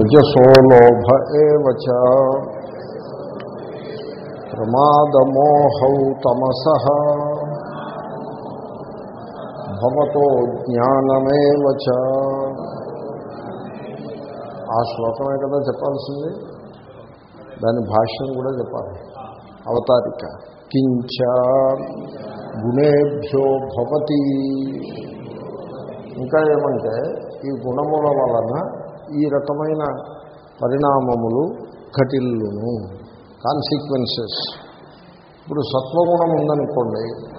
రజసోలోభ ఏవచ ప్రమాదమోహౌ తమస భవతో జ్ఞానమేవచ ఆ శ్లోకమే కదా చెప్పాల్సింది? దాని భాష్యం కూడా చెప్పాలి. అవతారిక. కించ గుణేభ్యో భవతి. ఇంకా ఏమంటే ఈ గుణముల వలన ఈ రకమైన పరిణామములు కటిల్లును. కాన్సిక్వెన్సెస్ ఇప్పుడు సత్వగుణం ఉందనుకోండి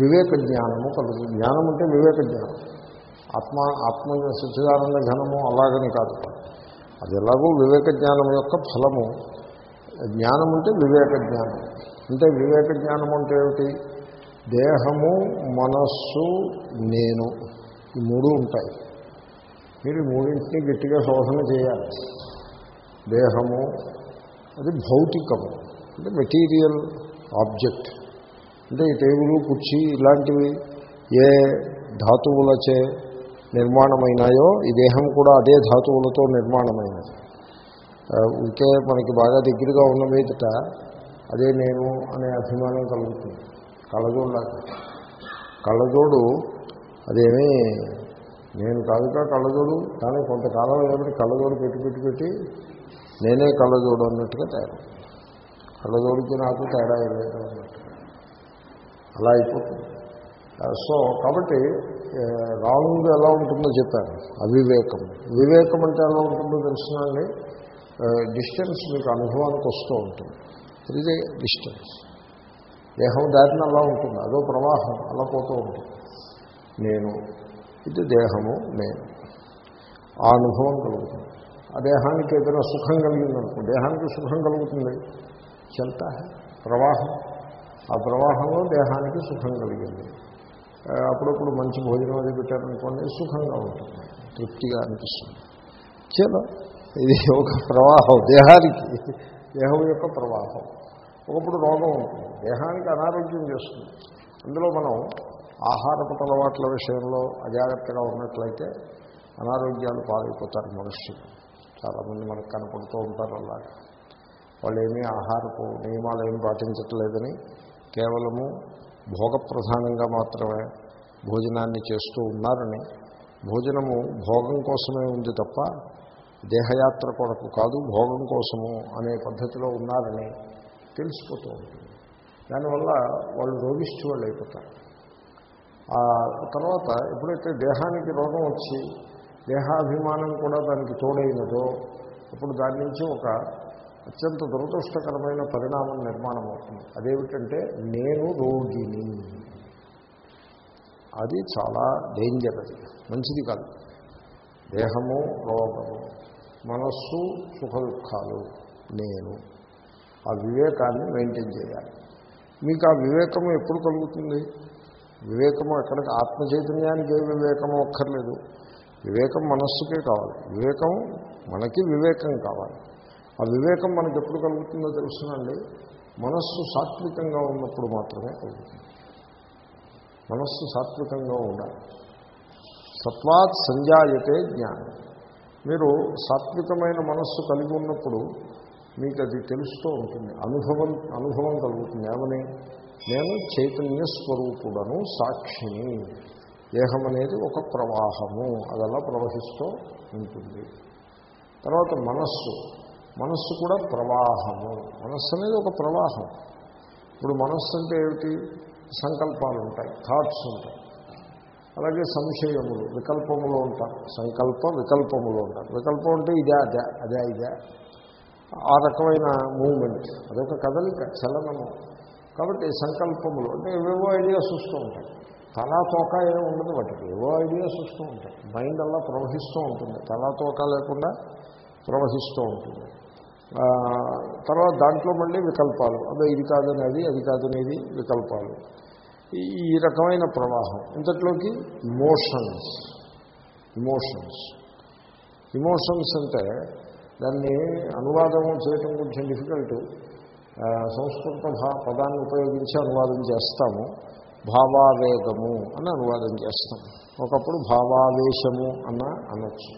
వివేక జ్ఞానము కలుగు జ్ఞానం అంటే వివేక జ్ఞానం. ఆత్మ ఆత్మ సచ్చిదానంద ఘనము అలాగని కాదు. అది ఎలాగో వివేక జ్ఞానం యొక్క ఫలము. జ్ఞానం అంటే వివేక జ్ఞానం. అంటే వివేక జ్ఞానం అంటే ఏమిటి? దేహము మనస్సు నేను ఈ మూడు ఉంటాయి. మీరు మూడింటిని గట్టిగా శోధన చేయాలి. దేహము అది భౌతికము అంటే మెటీరియల్ ఆబ్జెక్ట్. అంటే ఈ టేబుల్ కుర్చీ ఇలాంటివి ఏ ధాతువులచే నిర్మాణమైనాయో ఈ దేహం కూడా అదే ధాతువులతో నిర్మాణమైనది. ఇంకే మనకి బాగా దగ్గరగా ఉన్న మీదట అదే నేను అనే అభిమానం కలుగుతుంది. కళ్ళజోడులాగా. కళ్ళజోడు అదేమీ నేను కాదుగా కళ్ళజోడు కానీ కొంతకాలం ఏమిటి కళ్ళజోడు పెట్టి పెట్టి పెట్టి నేనే కళ్ళజోడు అన్నట్టుగా తేడా కళ్ళజోడికి నాకు తేడా లేదు అన్నట్టుగా అలా అయిపోతుంది. సో కాబట్టి రాంగ్ ఎలా ఉంటుందో చెప్పాను. అవివేకం. వివేకం అంటే ఎలా ఉంటుందో తెలుసునండి డిస్టెన్స్ మీకు అనుభవానికి వస్తూ ఉంటుంది. ఇది డిస్టెన్స్ దేహం దాటిన అలా ఉంటుంది అదో ప్రవాహం అలా పోతూ ఉంటుంది. నేను ఇది దేహము నేను. ఆ అనుభవం కలుగుతుంది. ఆ దేహానికి ఏదైనా సుఖం కలిగిందనుకో దేహానికి సుఖం కలుగుతుంది. చెంత ప్రవాహం. ఆ ప్రవాహంలో దేహానికి సుఖం కలిగింది. అప్పుడప్పుడు మంచి భోజనం అది పెట్టారనుకోండి సుఖంగా ఉంటుంది. తృప్తిగా అనిపిస్తుంది. చలో ఇది ఒక ప్రవాహం దేహానికి దేహం యొక్క ప్రవాహం. ఒకప్పుడు రోగం ఉంటుంది. దేహానికి అనారోగ్యం చేస్తుంది. అందులో మనం ఆహారపు అలవాట్ల విషయంలో అజాగ్రత్తగా ఉన్నట్లయితే అనారోగ్యాలు పాలైపోతారు మనుష్యులు చాలామంది మనకు కనపడుతూ ఉంటారు అలాగా. వాళ్ళు ఏమీ ఆహారపు నియమాలు ఏమి పాటించట్లేదని కేవలము భోగప్రధానంగా మాత్రమే భోజనాన్ని చేస్తూ ఉన్నారని భోజనము భోగం కోసమే ఉంది తప్ప దేహయాత్ర కొరకు కాదు భోగం కోసము అనే పద్ధతిలో ఉన్నారని తెలిసిపోతూ ఉంటుంది. దానివల్ల వాళ్ళు రోగిష్టి వాళ్ళు అయిపోతారు. ఆ తర్వాత ఎప్పుడైతే దేహానికి రోగం వచ్చి దేహాభిమానం కూడా దానికి తోడైనదో అప్పుడు దాని నుంచి ఒక అత్యంత దురదృష్టకరమైన పరిణామం నిర్మాణం అవుతుంది. అదేమిటంటే నేను రోగిని. అది చాలా డేంజర్ అది మంచిది కాదు. దేహము రోగము మనస్సు సుఖ దుఃఖాలు నేను. ఆ వివేకాన్ని మెయింటైన్ చేయాలి. మీకు ఆ వివేకము ఎప్పుడు కలుగుతుంది? వివేకము ఎక్కడికి ఆత్మ చైతన్యానికి ఏ వివేకము ఒక్కర్లేదు వివేకం మనస్సుకే కావాలి. వివేకం మనకి వివేకం కావాలి. ఆ వివేకం మనకి ఎప్పుడు కలుగుతుందో తెలుసునండి. మనస్సు సాత్వికంగా ఉన్నప్పుడు మాత్రమే కలుగుతుంది. మనస్సు సాత్వికంగా ఉండాలి. సత్వాత్ సంజాయతే జ్ఞానం. మీరు సాత్వికమైన మనస్సు కలిగి ఉన్నప్పుడు మీకు అది తెలుస్తూ ఉంటుంది. అనుభవం అనుభవం కలుగుతుంది. ఏమని? నేను చైతన్య స్వరూపుడను సాక్షిని. దేహం అనేది ఒక ప్రవాహము. అదలా ప్రవహిస్తూ ఉంటుంది. తర్వాత మనస్సు. మనస్సు కూడా ప్రవాహము. మనస్సు అనేది ఒక ప్రవాహం. ఇప్పుడు మనస్సు అంటే ఏమిటి? సంకల్పాలు ఉంటాయి థాట్స్ ఉంటాయి. అలాగే సంశయములు. వికల్పములు ఉంటారు సంకల్ప వికల్పములు ఉంటారు వికల్పం అంటే ఇదే అదే అదే ఇదే. ఆ రకమైన మూమెంట్ అదొక కదలిక చలనము. కాబట్టి సంకల్పములు అంటే ఏవేవో ఐడియాస్ వస్తూ ఉంటాయి. తలా తోక ఏమి ఉండదు వాటికి ఏవో ఐడియాస్ వస్తూ ఉంటాయి. మైండ్ అలా ప్రవహిస్తూ ఉంటుంది. తలా తోక లేకుండా ప్రవహిస్తూ ఉంటుంది. తర్వాత దాంట్లో మళ్ళీ వికల్పాలు. అదే ఇది కాదనేది అది కాదనేది వికల్పాలు. ఈ రకమైన ప్రవాహం. ఇంతట్లోకి ఇమోషన్స్ ఇమోషన్స్ ఇమోషన్స్ అంటే దాన్ని అనువాదం చేయటం కొంచెం డిఫికల్ట్ సంస్కృత భా పదాన్ని ఉపయోగించి అనువాదం చేస్తాము. భావావేగము అని అనువాదం చేస్తాం. ఒకప్పుడు భావావేశము అన్న అనొచ్చు.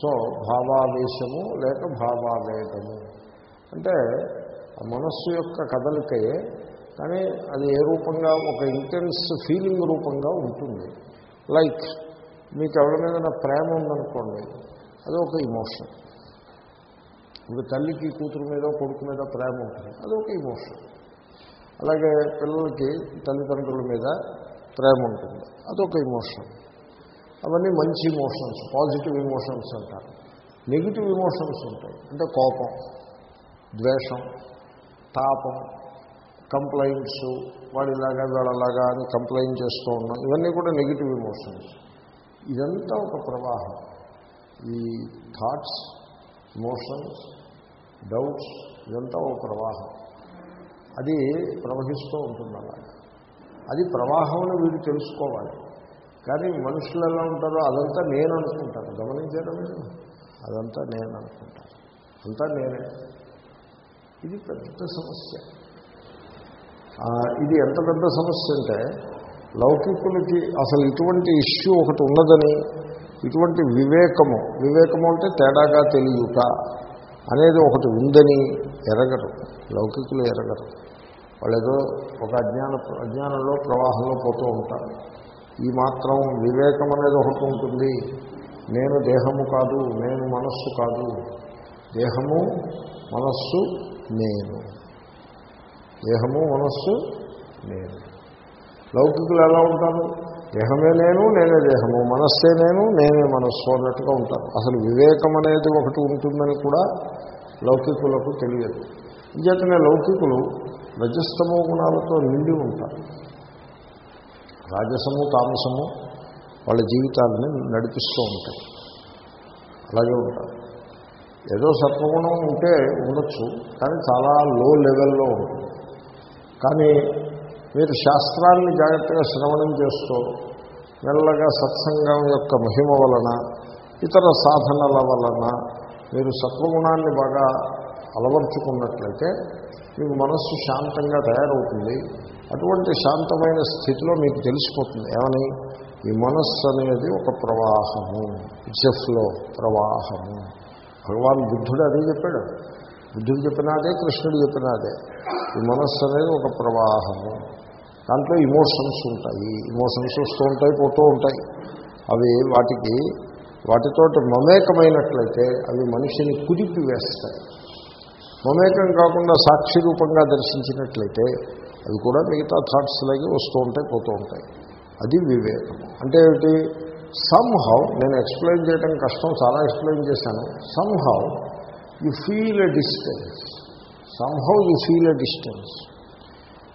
సో భావావేశము లేక భావావేగము. అంటే మనస్సు యొక్క కదలికయే కానీ అది ఏ రూపంగా ఒక ఇంటెన్స్ ఫీలింగ్ రూపంగా ఉంటుంది. లైక్ మీకు ఎవరి మీద ప్రేమ ఉందనుకోండి అది ఒక ఇమోషన్ ఇప్పుడు తల్లికి కూతురు మీద కొడుకు మీద ప్రేమ ఉంటుంది. అది ఒక ఇమోషన్ అలాగే పిల్లలకి తల్లిదండ్రుల మీద ప్రేమ ఉంటుంది. అదొక ఇమోషన్ అవన్నీ మంచి ఇమోషన్స్ పాజిటివ్ ఇమోషన్స్ అంటారు. నెగిటివ్ ఇమోషన్స్ ఉంటాయి. అంటే కోపం ద్వేషం తాపం కంప్లైంట్స్ వాడిలాగా వీళ్ళలాగా అని కంప్లైంట్ చేస్తూ ఉన్నాం. ఇవన్నీ కూడా నెగిటివ్ ఇమోషన్స్ ఇదంతా ఒక ప్రవాహం. ఈ థాట్స్ ఇమోషన్స్ డౌట్స్ ఇదంతా ఒక ప్రవాహం. అది ప్రవహిస్తూ ఉంటుంది అలాగే అది ప్రవాహం వీడు తెలుసుకోవాలి. కానీ మనుషులు ఎలా ఉంటారో అదంతా నేను అనుకుంటాను. గమనించారా మీరు? అదంతా నేను అనుకుంటాను. అంతా నేనే. ఇది పెద్ద సమస్య. ఇది ఎంత పెద్ద సమస్య అంటే లౌకికులకి అసలు ఇటువంటి ఇష్యూ ఒకటి ఉన్నదని ఇటువంటి వివేకము. వివేకము అంటే తేడాగా తెలియట అనేది ఒకటి ఉందని ఎరగరు. లౌకికులు ఎరగరు. వాళ్ళు ఏదో ఒక అజ్ఞాన అజ్ఞానంలో ప్రవాహంలో పోతూ ఉంటారు. ఈ మాత్రం వివేకం అనేది ఒకటి ఉంటుంది. నేను దేహము కాదు నేను మనస్సు కాదు. దేహము మనస్సు నేను. దేహము మనస్సు నేను. లౌకికులు ఎలా ఉంటారు? దేహమే నేను నేనే దేహము. మనస్సే నేను నేనే మనస్సు అన్నట్టుగా ఉంటారు. అసలు వివేకం అనేది ఒకటి ఉంటుందని కూడా లౌకికులకు తెలియదు. ఇంచేతనే లౌకికులు రజస్తమో గుణాలతో నిండి ఉంటారు. రాజసము తామసము వాళ్ళ జీవితాలని నడిపిస్తూ ఉంటాయి. అలాగే ఉంటారు. ఏదో సత్వగుణం ఉంటే ఉండొచ్చు కానీ చాలా లో లెవెల్లో ఉంటుంది. కానీ మీరు శాస్త్రాన్ని జాగ్రత్తగా శ్రవణం చేస్తూ మెల్లగా సత్సంగం యొక్క మహిమ వలన ఇతర సాధనల వలన మీరు సత్వగుణాన్ని బాగా అలవర్చుకున్నట్లయితే మీకు మనస్సు శాంతంగా తయారవుతుంది. అటువంటి శాంతమైన స్థితిలో మీకు తెలిసిపోతుంది. ఏమని? ఈ మనస్సు అనేది ఒక ప్రవాహము. ఇట్స్ ఎ ఫ్లో ప్రవాహము. భగవాన్ బుద్ధుడు అదే చెప్పాడు. బుద్ధుడు చెప్పినాదే కృష్ణుడు చెప్పినాదే ఈ మనస్సు అనేది ఒక ప్రవాహము. దాంట్లో ఇమోషన్స్ ఉంటాయి. ఇమోషన్స్ వస్తూ ఉంటాయి పోతూ ఉంటాయి. అవి వాటికి వాటితో మమేకమైనట్లయితే అవి మనిషిని కుదిపి వేస్తాయి మమేకం కాకుండా సాక్షి రూపంగా దర్శించినట్లయితే అవి కూడా మిగతా థాట్స్ లాగే వస్తూ ఉంటాయి పోతూ ఉంటాయి. అది వివేకం. అంటే ఏమిటి? సమ్హౌ నేను ఎక్స్ప్లెయిన్ చేయడం కష్టం చాలా ఎక్స్ప్లెయిన్ చేశాను. Somehow you feel a distance somehow you feel a distance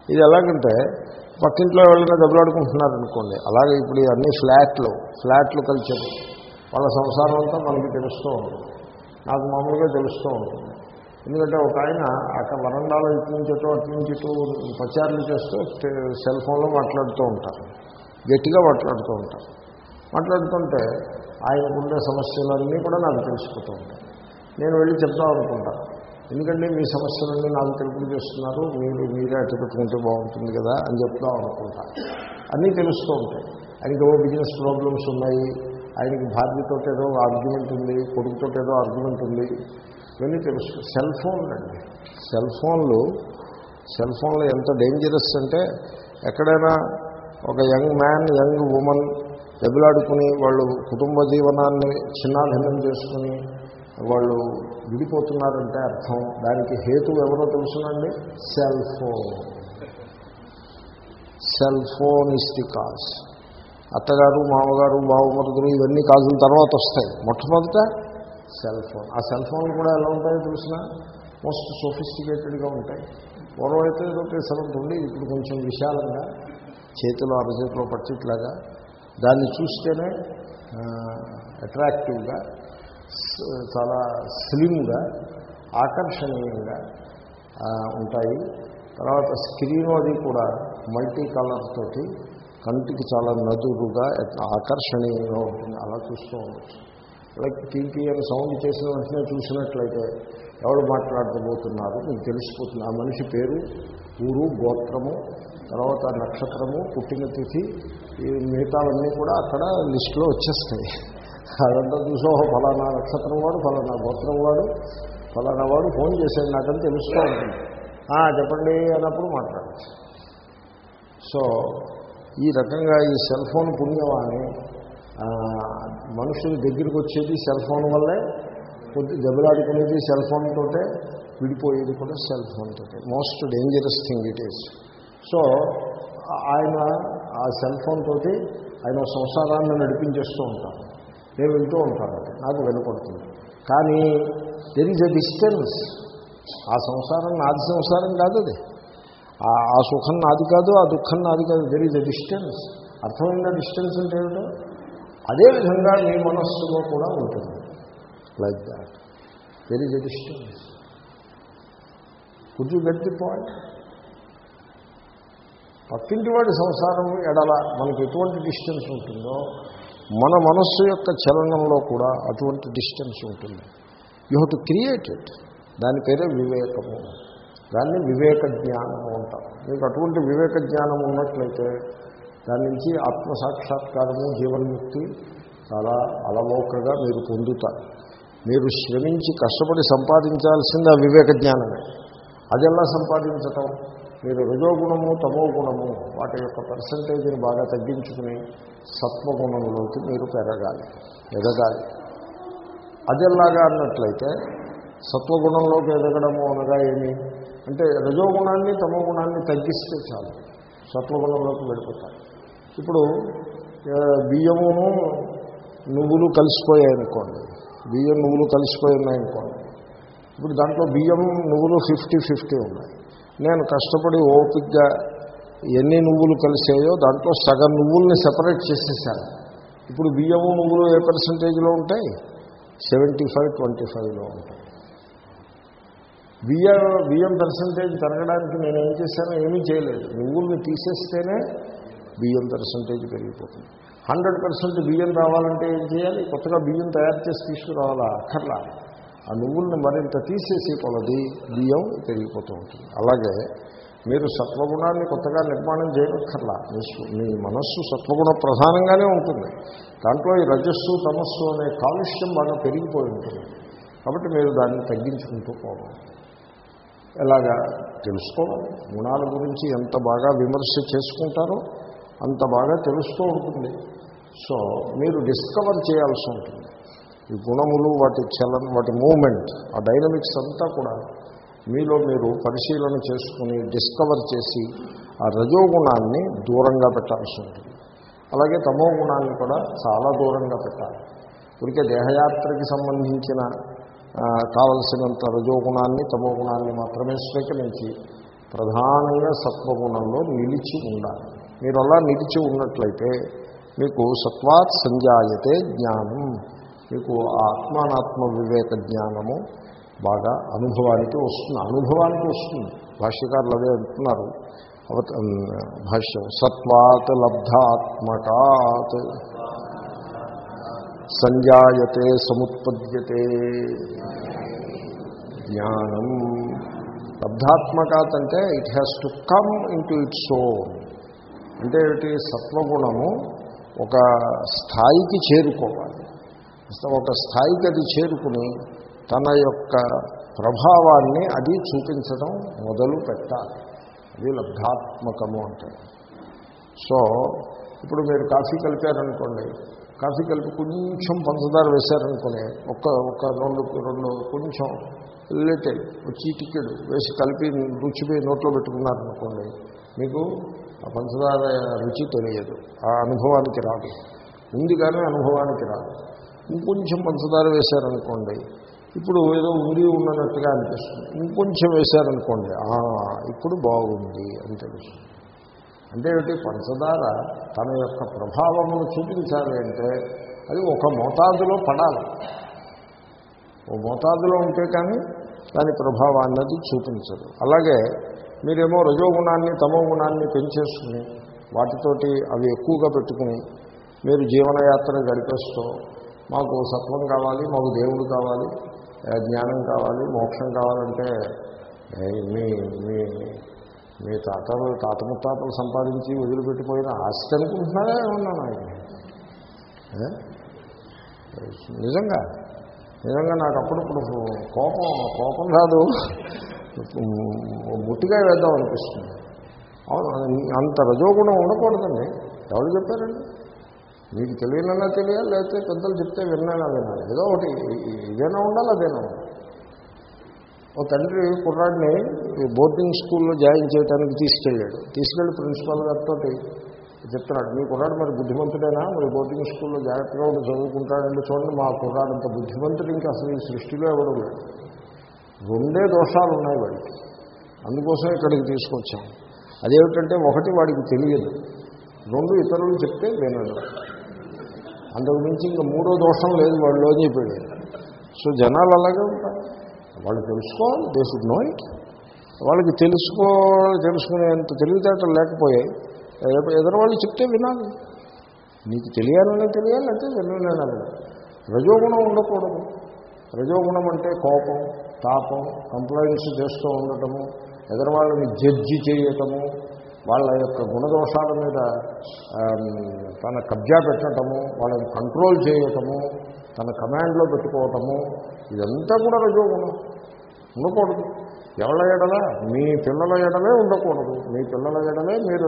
ఇది ఎలాగంటే పక్కింట్లో ఎవరైనా దెబ్బలాడుకుంటున్నారనుకోండి అలాగే ఇప్పుడు అన్ని ఫ్లాట్లు ఫ్లాట్లు కల్చర్ వాళ్ళ సంసారం అంతా మనకి తెలుస్తూ ఉంటుంది. నాకు మామూలుగా తెలుస్తూ ఉంటుంది. ఎందుకంటే ఒక ఆయన అక్కడ వరండాలో ఇటు నుంచి ఇటు అటు నుంచి ఇటు ప్రచారాలు చేస్తూ సెల్ ఫోన్లో మాట్లాడుతూ ఉంటారు. గట్టిగా మాట్లాడుతూ ఉంటారు. మాట్లాడుతుంటే ఆయనకుండే సమస్యలన్నీ కూడా నాకు తెలిసిపోతూ ఉంటాయి. నేను వెళ్ళి చెప్దాం అనుకుంటాను ఎందుకంటే మీ సమస్యలన్నీ నాకు తెలుపు చేస్తున్నారు మీరు మీరే అట్టు పెట్టుకుంటే బాగుంటుంది కదా అని చెప్దాం అనుకుంటా. అన్నీ తెలుస్తూ ఉంటాయి. ఆయనకి ఏవో బిజినెస్ ప్రాబ్లమ్స్ ఉన్నాయి ఆయనకి భార్యతో ఏదో ఆర్గ్యుమెంట్ ఉంది కొడుకుతో ఏదో ఆర్గ్యుమెంట్ ఉంది ఇవన్నీ తెలుసు సెల్ ఫోన్లు అండి. సెల్ ఫోన్లు సెల్ ఫోన్లు ఎంత డేంజరస్ అంటే ఎక్కడైనా ఒక యంగ్ మ్యాన్ యంగ్ ఉమెన్ దెబ్బలాడుకుని వాళ్ళు కుటుంబ జీవనాన్ని చిన్నాభిన్నం చేసుకుని వాళ్ళు విడిపోతున్నారంటే అర్థం. దానికి హేతు ఎవరో తెలుసునండి? Cell phone cell phone is the cause అత్తగారు మామగారు బావమరుదులు ఇవన్నీ కాజుల తర్వాత వస్తాయి. మొట్టమొదట సెల్ ఫోన్ ఆ సెల్ ఫోన్ కూడా ఎలా ఉంటాయో తెలిసిన? మోస్ట్ సోఫిస్టికేటెడ్గా ఉంటాయి. పూర్వం అయితే ఏదో సరంత ఉండి ఇప్పుడు కొంచెం విశాలంగా చేతిలో అరచేతిలో పట్టిట్లాగా దాన్ని చూస్తేనే అట్రాక్టివ్గా చాలా స్లిమ్గా ఆకర్షణీయంగా ఉంటాయి. తర్వాత స్క్రీన్ అది కూడా మల్టీ కలర్ తోటి కంటికి చాలా నదురుగా ఆకర్షణీయంగా ఉంటుంది. అలా చూస్తూ ఉండొచ్చు. లైక్ కింకి అని సౌండ్ చేసిన వెంటనే చూసినట్లయితే ఎవరు మాట్లాడబోతున్నారు? మీకు తెలిసిపోతుంది. ఆ మనిషి పేరు ఊరు గోత్రము తర్వాత నక్షత్రము పుట్టిన తిథి ఈ మిగతావన్నీ కూడా అక్కడ లిస్టులో వచ్చేస్తాయి. అదంతా చూసో ఫలానా నక్షత్రం వాడు ఫలానా గోత్రం వాడు ఫలానా వాడు ఫోన్ చేశాడు నాకని తెలుస్తూ ఉంటుంది చెప్పండి అన్నప్పుడు మాట్లాడచ్చు. సో ఈ రకంగా ఈ సెల్ ఫోన్ పుణ్యమాని ఆ, మనుషుల దగ్గరికి వచ్చేది సెల్ ఫోన్ వల్లే కొద్ది దెబ్బలాడుకునేది సెల్ ఫోన్ తోటే విడిపోయేది కూడా సెల్ ఫోన్ తోటే. Most dangerous thing it is so ఆయన ఆ సెల్ ఫోన్ తోటి ఆయన సంసారాన్ని నడిపించేస్తూ ఉంటారు. నేను వింటూ ఉంటాను. నాకు వెనుకొడుతుంది. కానీ దెర్ ఈజ్ ఎ డిస్టెన్స్ ఆ సంసారం నాది సంసారం కాదు అది. ఆ సుఖం నాది కాదు ఆ దుఃఖం నాది కాదు. దెర్ ఈజ్ ఎ డిస్టెన్స్ అర్థమైన డిస్టెన్స్ అంటే ఏమిటో? అదేవిధంగా మీ మనస్సులో కూడా ఉంటుంది. Like that there is a distance could you get the point పక్కింటి వాడి సంసారం ఎడల మనకు ఎటువంటి డిస్టెన్స్ ఉంటుందో మన మనస్సు యొక్క చలనంలో కూడా అటువంటి డిస్టెన్స్ ఉంటుంది. You have to create it దాని పేరే వివేకము. దాన్ని వివేక జ్ఞానము అంటారు. మీకు అటువంటి వివేక జ్ఞానం ఉన్నట్లయితే దాని నుంచి ఆత్మసాక్షాత్కారము జీవన్ముక్తి చాలా అలవోకగా మీరు పొందుతారు. మీరు శ్రమించి కష్టపడి సంపాదించాల్సింది ఆ వివేక జ్ఞానమే. అది ఎలా సంపాదించటం? మీరు రజోగుణము తమో గుణము వాటి యొక్క పర్సంటేజ్ని బాగా తగ్గించుకుని సత్వగుణంలోకి మీరు పెరగాలి ఎదగాలి. అది అన్నట్లయితే సత్వగుణంలోకి ఎదగడము అనగా ఏమి? అంటే రజోగుణాన్ని తమో గుణాన్ని తగ్గిస్తే చాలు సత్వగుణంలోకి వెళ్ళిపోతారు. ఇప్పుడు బియ్యమును నువ్వులు కలిసిపోయాయి అనుకోండి బియ్యం నువ్వులు కలిసిపోయి ఉన్నాయనుకోండి. ఇప్పుడు దాంట్లో బియ్యం నువ్వులు ఫిఫ్టీ ఫిఫ్టీ ఉన్నాయి. నేను కష్టపడి ఓపిక్గా ఎన్ని నువ్వులు కలిసాయో దాంట్లో సగం నువ్వుల్ని సపరేట్ చేసేసాను. ఇప్పుడు బియ్యము నువ్వులు ఏ పర్సంటేజ్లో ఉంటాయి? సెవెంటీ ఫైవ్ ట్వంటీ ఫైవ్లో ఉంటాయి. బియ్యం బియ్యం పర్సంటేజ్ పెరగడానికి నేను ఏం చేశానో? ఏమీ చేయలేదు. నువ్వుల్ని తీసేస్తేనే బియ్యం పర్సంటేజ్ పెరిగిపోతుంది. హండ్రెడ్ పర్సెంట్ బియ్యం రావాలంటే ఏం చేయాలి? కొత్తగా బియ్యం తయారు చేసి తీసుకురావాలా? అక్కర్లా. ఆ నువ్వుల్ని మరింత తీసేసి కొలది బియ్యం పెరిగిపోతూ ఉంటుంది. అలాగే మీరు సత్వగుణాన్ని కొత్తగా నిర్మాణం చేయక్కర్లా. మీ మీ మనస్సు సత్వగుణ ప్రధానంగానే ఉంటుంది. దాంట్లో ఈ రజస్సు తమస్సు అనే కాలుష్యం బాగా పెరిగిపోయి ఉంటుంది. కాబట్టి మీరు దాన్ని తగ్గించుకుంటూ పోవాలి. ఎలాగా? తెలుసుకోవాలి. గుణాల గురించి ఎంత బాగా విమర్శ చేసుకుంటారో అంత బాగా తెలుస్తూ ఉంటుంది. సో మీరు డిస్కవర్ చేయాల్సి ఉంటుంది. ఈ గుణములు వాటి చలన వాటి మూమెంట్ ఆ డైనమిక్స్ అంతా కూడా మీలో మీరు పరిశీలన చేసుకుని డిస్కవర్ చేసి ఆ రజోగుణాన్ని దూరంగా పెట్టాల్సి ఉంటుంది. అలాగే తమో గుణాన్ని కూడా చాలా దూరంగా పెట్టాలి. ఇప్పటికే దేహయాత్రకి సంబంధించిన కావలసినంత రజోగుణాన్ని తమో గుణాన్ని మాత్రమే స్వీకరించి ప్రధానంగా సత్వగుణంలో నిలిచి ఉండాలి. మీరు అలా నిలిచి ఉన్నట్లయితే మీకు సత్వాత్ సంజాయతే జ్ఞానం. మీకు ఆత్మానాత్మ వివేక జ్ఞానము బాగా అనుభవానికి వస్తుంది. అనుభవానికి వస్తుంది. భాష్యకారులు అదే అంటున్నారు. భాష్యం సత్వాత్ లబ్ధాత్మకాత్ సంజాయతే సముత్పద్యతే జ్ఞానం. లబ్ధాత్మకాత్ అంటే it has to come into its own అంటే ఏమిటి? సత్వగుణము ఒక స్థాయికి చేరుకోవాలి. ఒక స్థాయికి అది చేరుకుని తన యొక్క ప్రభావాన్ని అది చూపించడం మొదలు పెట్టాలి. అది లబ్ధాత్మకము అంటే. సో ఇప్పుడు మీరు కాఫీ కలిపారనుకోండి కాఫీ కలిపి కొంచెం పంచదార వేశారనుకోండి ఒక్క ఒక్క రెండు రెండు కొంచెం లిటిల్ చీటికెడు వేసి కలిపి రుచి నోట్లో పెట్టుకున్నారనుకోండి మీకు ఆ పంచదార రుచి తెలియదు ఆ అనుభవానికి రాదు. ఉంది కానీ అనుభవానికి రాదు. ఇంకొంచెం పంచదార వేశారనుకోండి ఇప్పుడు ఏదో ఉంది ఉన్నట్టుగా అనిపిస్తుంది. ఇంకొంచెం వేశారనుకోండి ఇప్పుడు బాగుంది అని తెలుస్తుంది. అంటే ఏమిటి? పంచదార తన యొక్క ప్రభావమును చూపించాలి అంటే అది ఒక మోతాదులో పడాలి. ఓ మోతాదులో ఉంటే కానీ దాని ప్రభావాన్ని అది చూపించదు. అలాగే మీరేమో రజోగుణాన్ని తమో గుణాన్ని పెంచేసుకుని వాటితోటి అవి ఎక్కువగా పెట్టుకుని మీరు జీవనయాత్ర గడిపేస్తూ మాకు సత్వం కావాలి మాకు దేవుడు కావాలి జ్ఞానం కావాలి మోక్షం కావాలంటే మీ మీ మీ తాతలు తాత ముత్తాతలు సంపాదించి వదిలిపెట్టిపోయిన ఆస్తి అనుకుంటున్నారా ఏమన్నా నాకు నిజంగా నిజంగా నాకు అప్పుడప్పుడు కోపం కోపం రాదు. ముట్టిగా వేద్దాం అనిపిస్తుంది. అవును అంత రజోగుణం ఉండకూడదండి. ఎవరు చెప్పారండి? మీకు తెలియనన్నా తెలియాలి లేకపోతే పెద్దలు చెప్తే విన్నానా వినాలి ఏదో ఒకటి ఇదేనా ఉండాలి అదేనా ఉండాలి. ఓ తండ్రి కుర్రాడిని బోర్డింగ్ స్కూల్లో జాయిన్ చేయడానికి తీసుకెళ్ళాడు. తీసుకెళ్ళి ప్రిన్సిపాల్ గారితో చెప్తున్నాడు మీ కుర్రాడు మరి బుద్ధిమంతుడైనా? మరి బోర్డింగ్ స్కూల్లో జాగ్రత్తగా ఉండి చదువుకుంటాడంటే చూడండి మా కుర్రాడు అంత బుద్ధిమంతుడు ఇంకా అసలు ఈ సృష్టిలో ఎవడు లేడు. రెండే దోషాలు ఉన్నాయి వాడికి. అందుకోసం ఇక్కడికి తీసుకొచ్చాం. అదేమిటంటే ఒకటి వాడికి తెలియదు. రెండు ఇతరులు చెప్తే వినడు అందుకు మించి ఇంకా మూడో దోషం లేదు వాళ్ళు అని చెప్పాడు సో జనాలు అలాగే ఉంటారు. వాళ్ళు తెలుసుకోవాలి దే షుడ్ నో ఇట్ వాళ్ళకి తెలుసుకో తెలుసుకునేంత తెలివితేటలు లేకపోయాయి. ఎద- ఎదురువాళ్ళు చెప్తే వినాలి. నీకు తెలియాలనే తెలియాలి అంటే వినలేనాలి రజోగుణం ఉండకూడదు. రజోగుణం అంటే కోపం తాపం కంప్లైంట్స్ చేస్తూ ఉండటము ఎదురువాళ్ళని జడ్జి చేయటము వాళ్ళ యొక్క గుణదోషాల మీద తన కబ్జా పెట్టడము వాళ్ళని కంట్రోల్ చేయటము తన కమాండ్లో పెట్టుకోవటము ఇదంతా కూడా రజోగుణం. ఉండకూడదు. ఎవళ్ళ ఎడల? మీ పిల్లల ఎడలే ఉండకూడదు. మీ పిల్లల ఎడలే మీరు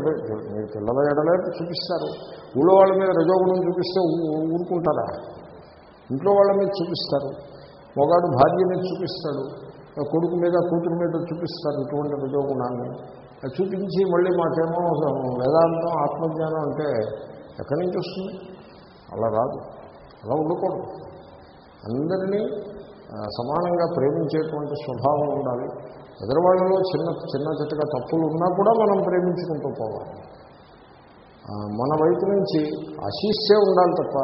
మీ పిల్లల ఎడలే చూపిస్తారు. ఊళ్ళో వాళ్ళ మీద రజోగుణం చూపిస్తే ఊ- ఊరుకుంటారా? ఇంట్లో వాళ్ళ మీద చూపిస్తారు. మొగాడు భార్య మీద చూపిస్తాడు. కొడుకు మీద కూతురు మీద చూపిస్తారు ఇటువంటి రజోగుణాన్ని. చూపించి మళ్ళీ మాకేమో వేదాంతం ఆత్మజ్ఞానం అంటే ఎక్కడి నుంచి వస్తుంది? అలా రాదు. అలా ఉండకూడదు. అందరినీ సమానంగా ప్రేమించేటువంటి స్వభావం ఉండాలి. ఎదరవాళ్ళలో చిన్న చిన్న చిట్టగా తప్పులు ఉన్నా కూడా మనం ప్రేమించుకుంటూ పోవాలి. మన వైపు నుంచి అశీస్సే ఉండాలి తప్ప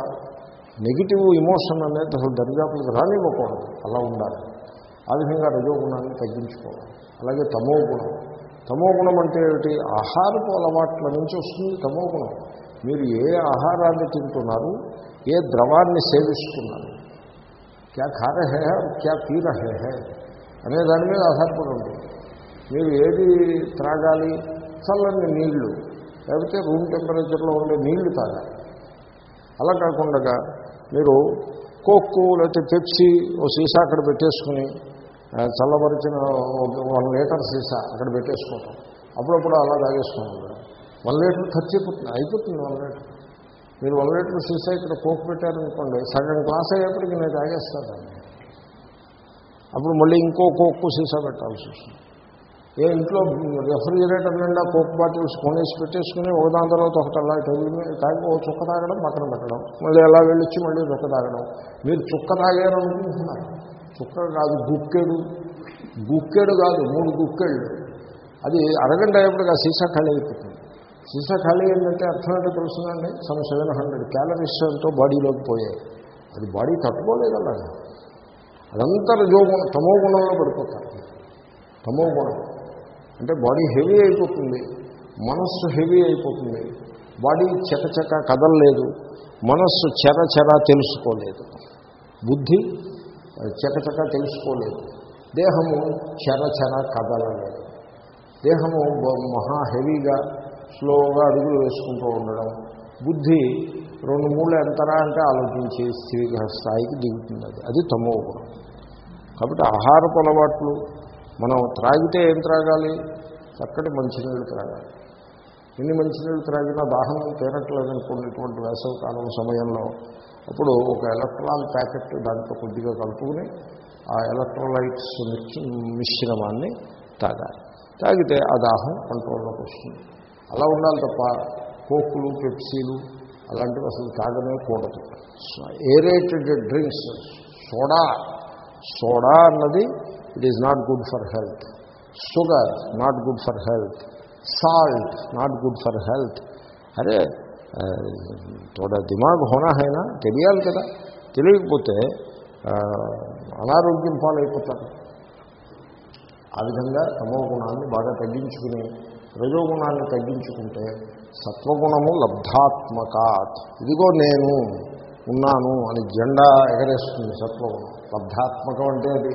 నెగిటివ్ ఇమోషన్ అనేది అసలు దరిదాపులకు రానివ్వకూడదు. అలా ఉండాలి. ఆ విధంగా రజోగుణాన్ని తగ్గించుకోవాలి. అలాగే తమో గుణం తమో గుణం అంటే ఏమిటి? ఆహారపు అలవాట్ల నుంచి వస్తుంది తమో గుణం మీరు ఏ ఆహారాన్ని తింటున్నారు ఏ ద్రవాన్ని సేవిస్తున్నారు? క్యా ఖారహే క్యా పీరహే అనే దాని మీద ఆధారపడి ఉంటుంది. మీరు ఏది త్రాగాలి? చల్లని నీళ్ళు లేకపోతే రూమ్ టెంపరేచర్లో ఉండే నీళ్ళు తాగాలి. అలా కాకుండా మీరు కోక్కు లేకపోతే పెప్సీ ఓ సీసా అక్కడ పెట్టేసుకుని చల్లబరిచిన వన్ లీటర్ సీసా అక్కడ పెట్టేసుకోవటం. అప్పుడప్పుడు అలా తాగేసుకోండి వన్ లీటర్ ఖర్చు అయిపోతుంది అయిపోతుంది వన్ లీటర్. మీరు వన్ లీటర్ సీసా ఇక్కడ కోక్ పెట్టారనుకోండి సగం గ్లాస్ అయ్యేప్పటికి నేను తాగేస్తాను అప్పుడు మళ్ళీ ఇంకో కోక్కు సీసా పెట్టాల్సి వస్తుంది. ఏ ఇంట్లో రెఫ్రిజిరేటర్ నిండా కోక్ బాటిల్స్ కొనేసి పెట్టేసుకుని ఒకదాని తర్వాత ఒకటి అలా టేబుల్ తాగి ఓ చుక్క తాగడం పక్కన పెట్టడం. మళ్ళీ అలా వెళ్ళొచ్చి మళ్ళీ చుక్క తాగడం. మీరు చుక్క తాగారనుకుంటున్నారు. చుక్క కాదు గుక్కెడు గుక్కెడు కాదు మూడు గుక్కెళ్ళు అది అరగంట అయ్యేప్పటికి ఆ సీసా ఖాళీ అయిపోతుంది. సీసా ఖాళీ ఏంటంటే అర్థం ఏంటో తెలుస్తుందండి సమ్ సెవెన్ హండ్రెడ్ క్యాలరీస్ ఎంతో బాడీలోకి పోయాయి. అది బాడీ తట్టుకోలేదు అలాగా. అదంతా రజోగుణం తమో గుణంలో పడిపోతారు. తమో గుణం. అంటే బాడీ హెవీ అయిపోతుంది. మనస్సు హెవీ అయిపోతుంది. బాడీ చకచక కదలలేదు. మనస్సు చెర చెర తెలుసుకోలేదు. బుద్ధి చకచక తెలుసుకోలేదు. దేహము చెర కదలలేదు. దేహము మహా హెవీగా స్లోగా అడుగులు వేసుకుంటూ ఉండడం. బుద్ధి రెండు మూడు ఎంతరా అంటే ఆలోచించి స్థితిగా స్థాయికి దిగుతుంది అది. అది తమో గుణం. కాబట్టి ఆహారపు అలవాట్లు మనం త్రాగితే ఏం త్రాగాలి? చక్కటి మంచినీళ్ళు త్రాగాలి. ఎన్ని మంచినీళ్ళు త్రాగినా దాహం తీరట్లేదనుకున్నటువంటి అనుకోండి ఇటువంటి కాలం సమయంలో. అప్పుడు ఒక ఎలక్ట్రాన్ ప్యాకెట్ దాంట్లో కొద్దిగా కలుపుకుని ఆ ఎలక్ట్రోలైట్స్ మిశ్రమాన్ని తాగాలి. తాగితే ఆ దాహం కంట్రోల్లోకి వస్తుంది. అలా ఉండాలి తప్ప కోకులు పెప్సీలు అలాంటివి అసలు తాగనే కూడదు. ఏరేటెడ్ డ్రింక్స్ సోడా సోడా అన్నది it is not good for health sugar not good for health salt not good for health అరే తోడా దిమాగ్ హోనా హైనా? తెలియాలి కదా. తెలియకపోతే అనారోగ్యం పాలైపోతారు. ఆ విధంగా తమోగుణాన్ని బాగా తగ్గించుకుని రజోగుణాన్ని తగ్గించుకుంటే సత్వగుణము లబ్ధాత్మకాత్. ఇదిగో నేను ఉన్నాను అని జెండా ఎగరేస్తుంది సత్వగుణం. లబ్ధాత్మకం అంటే అది.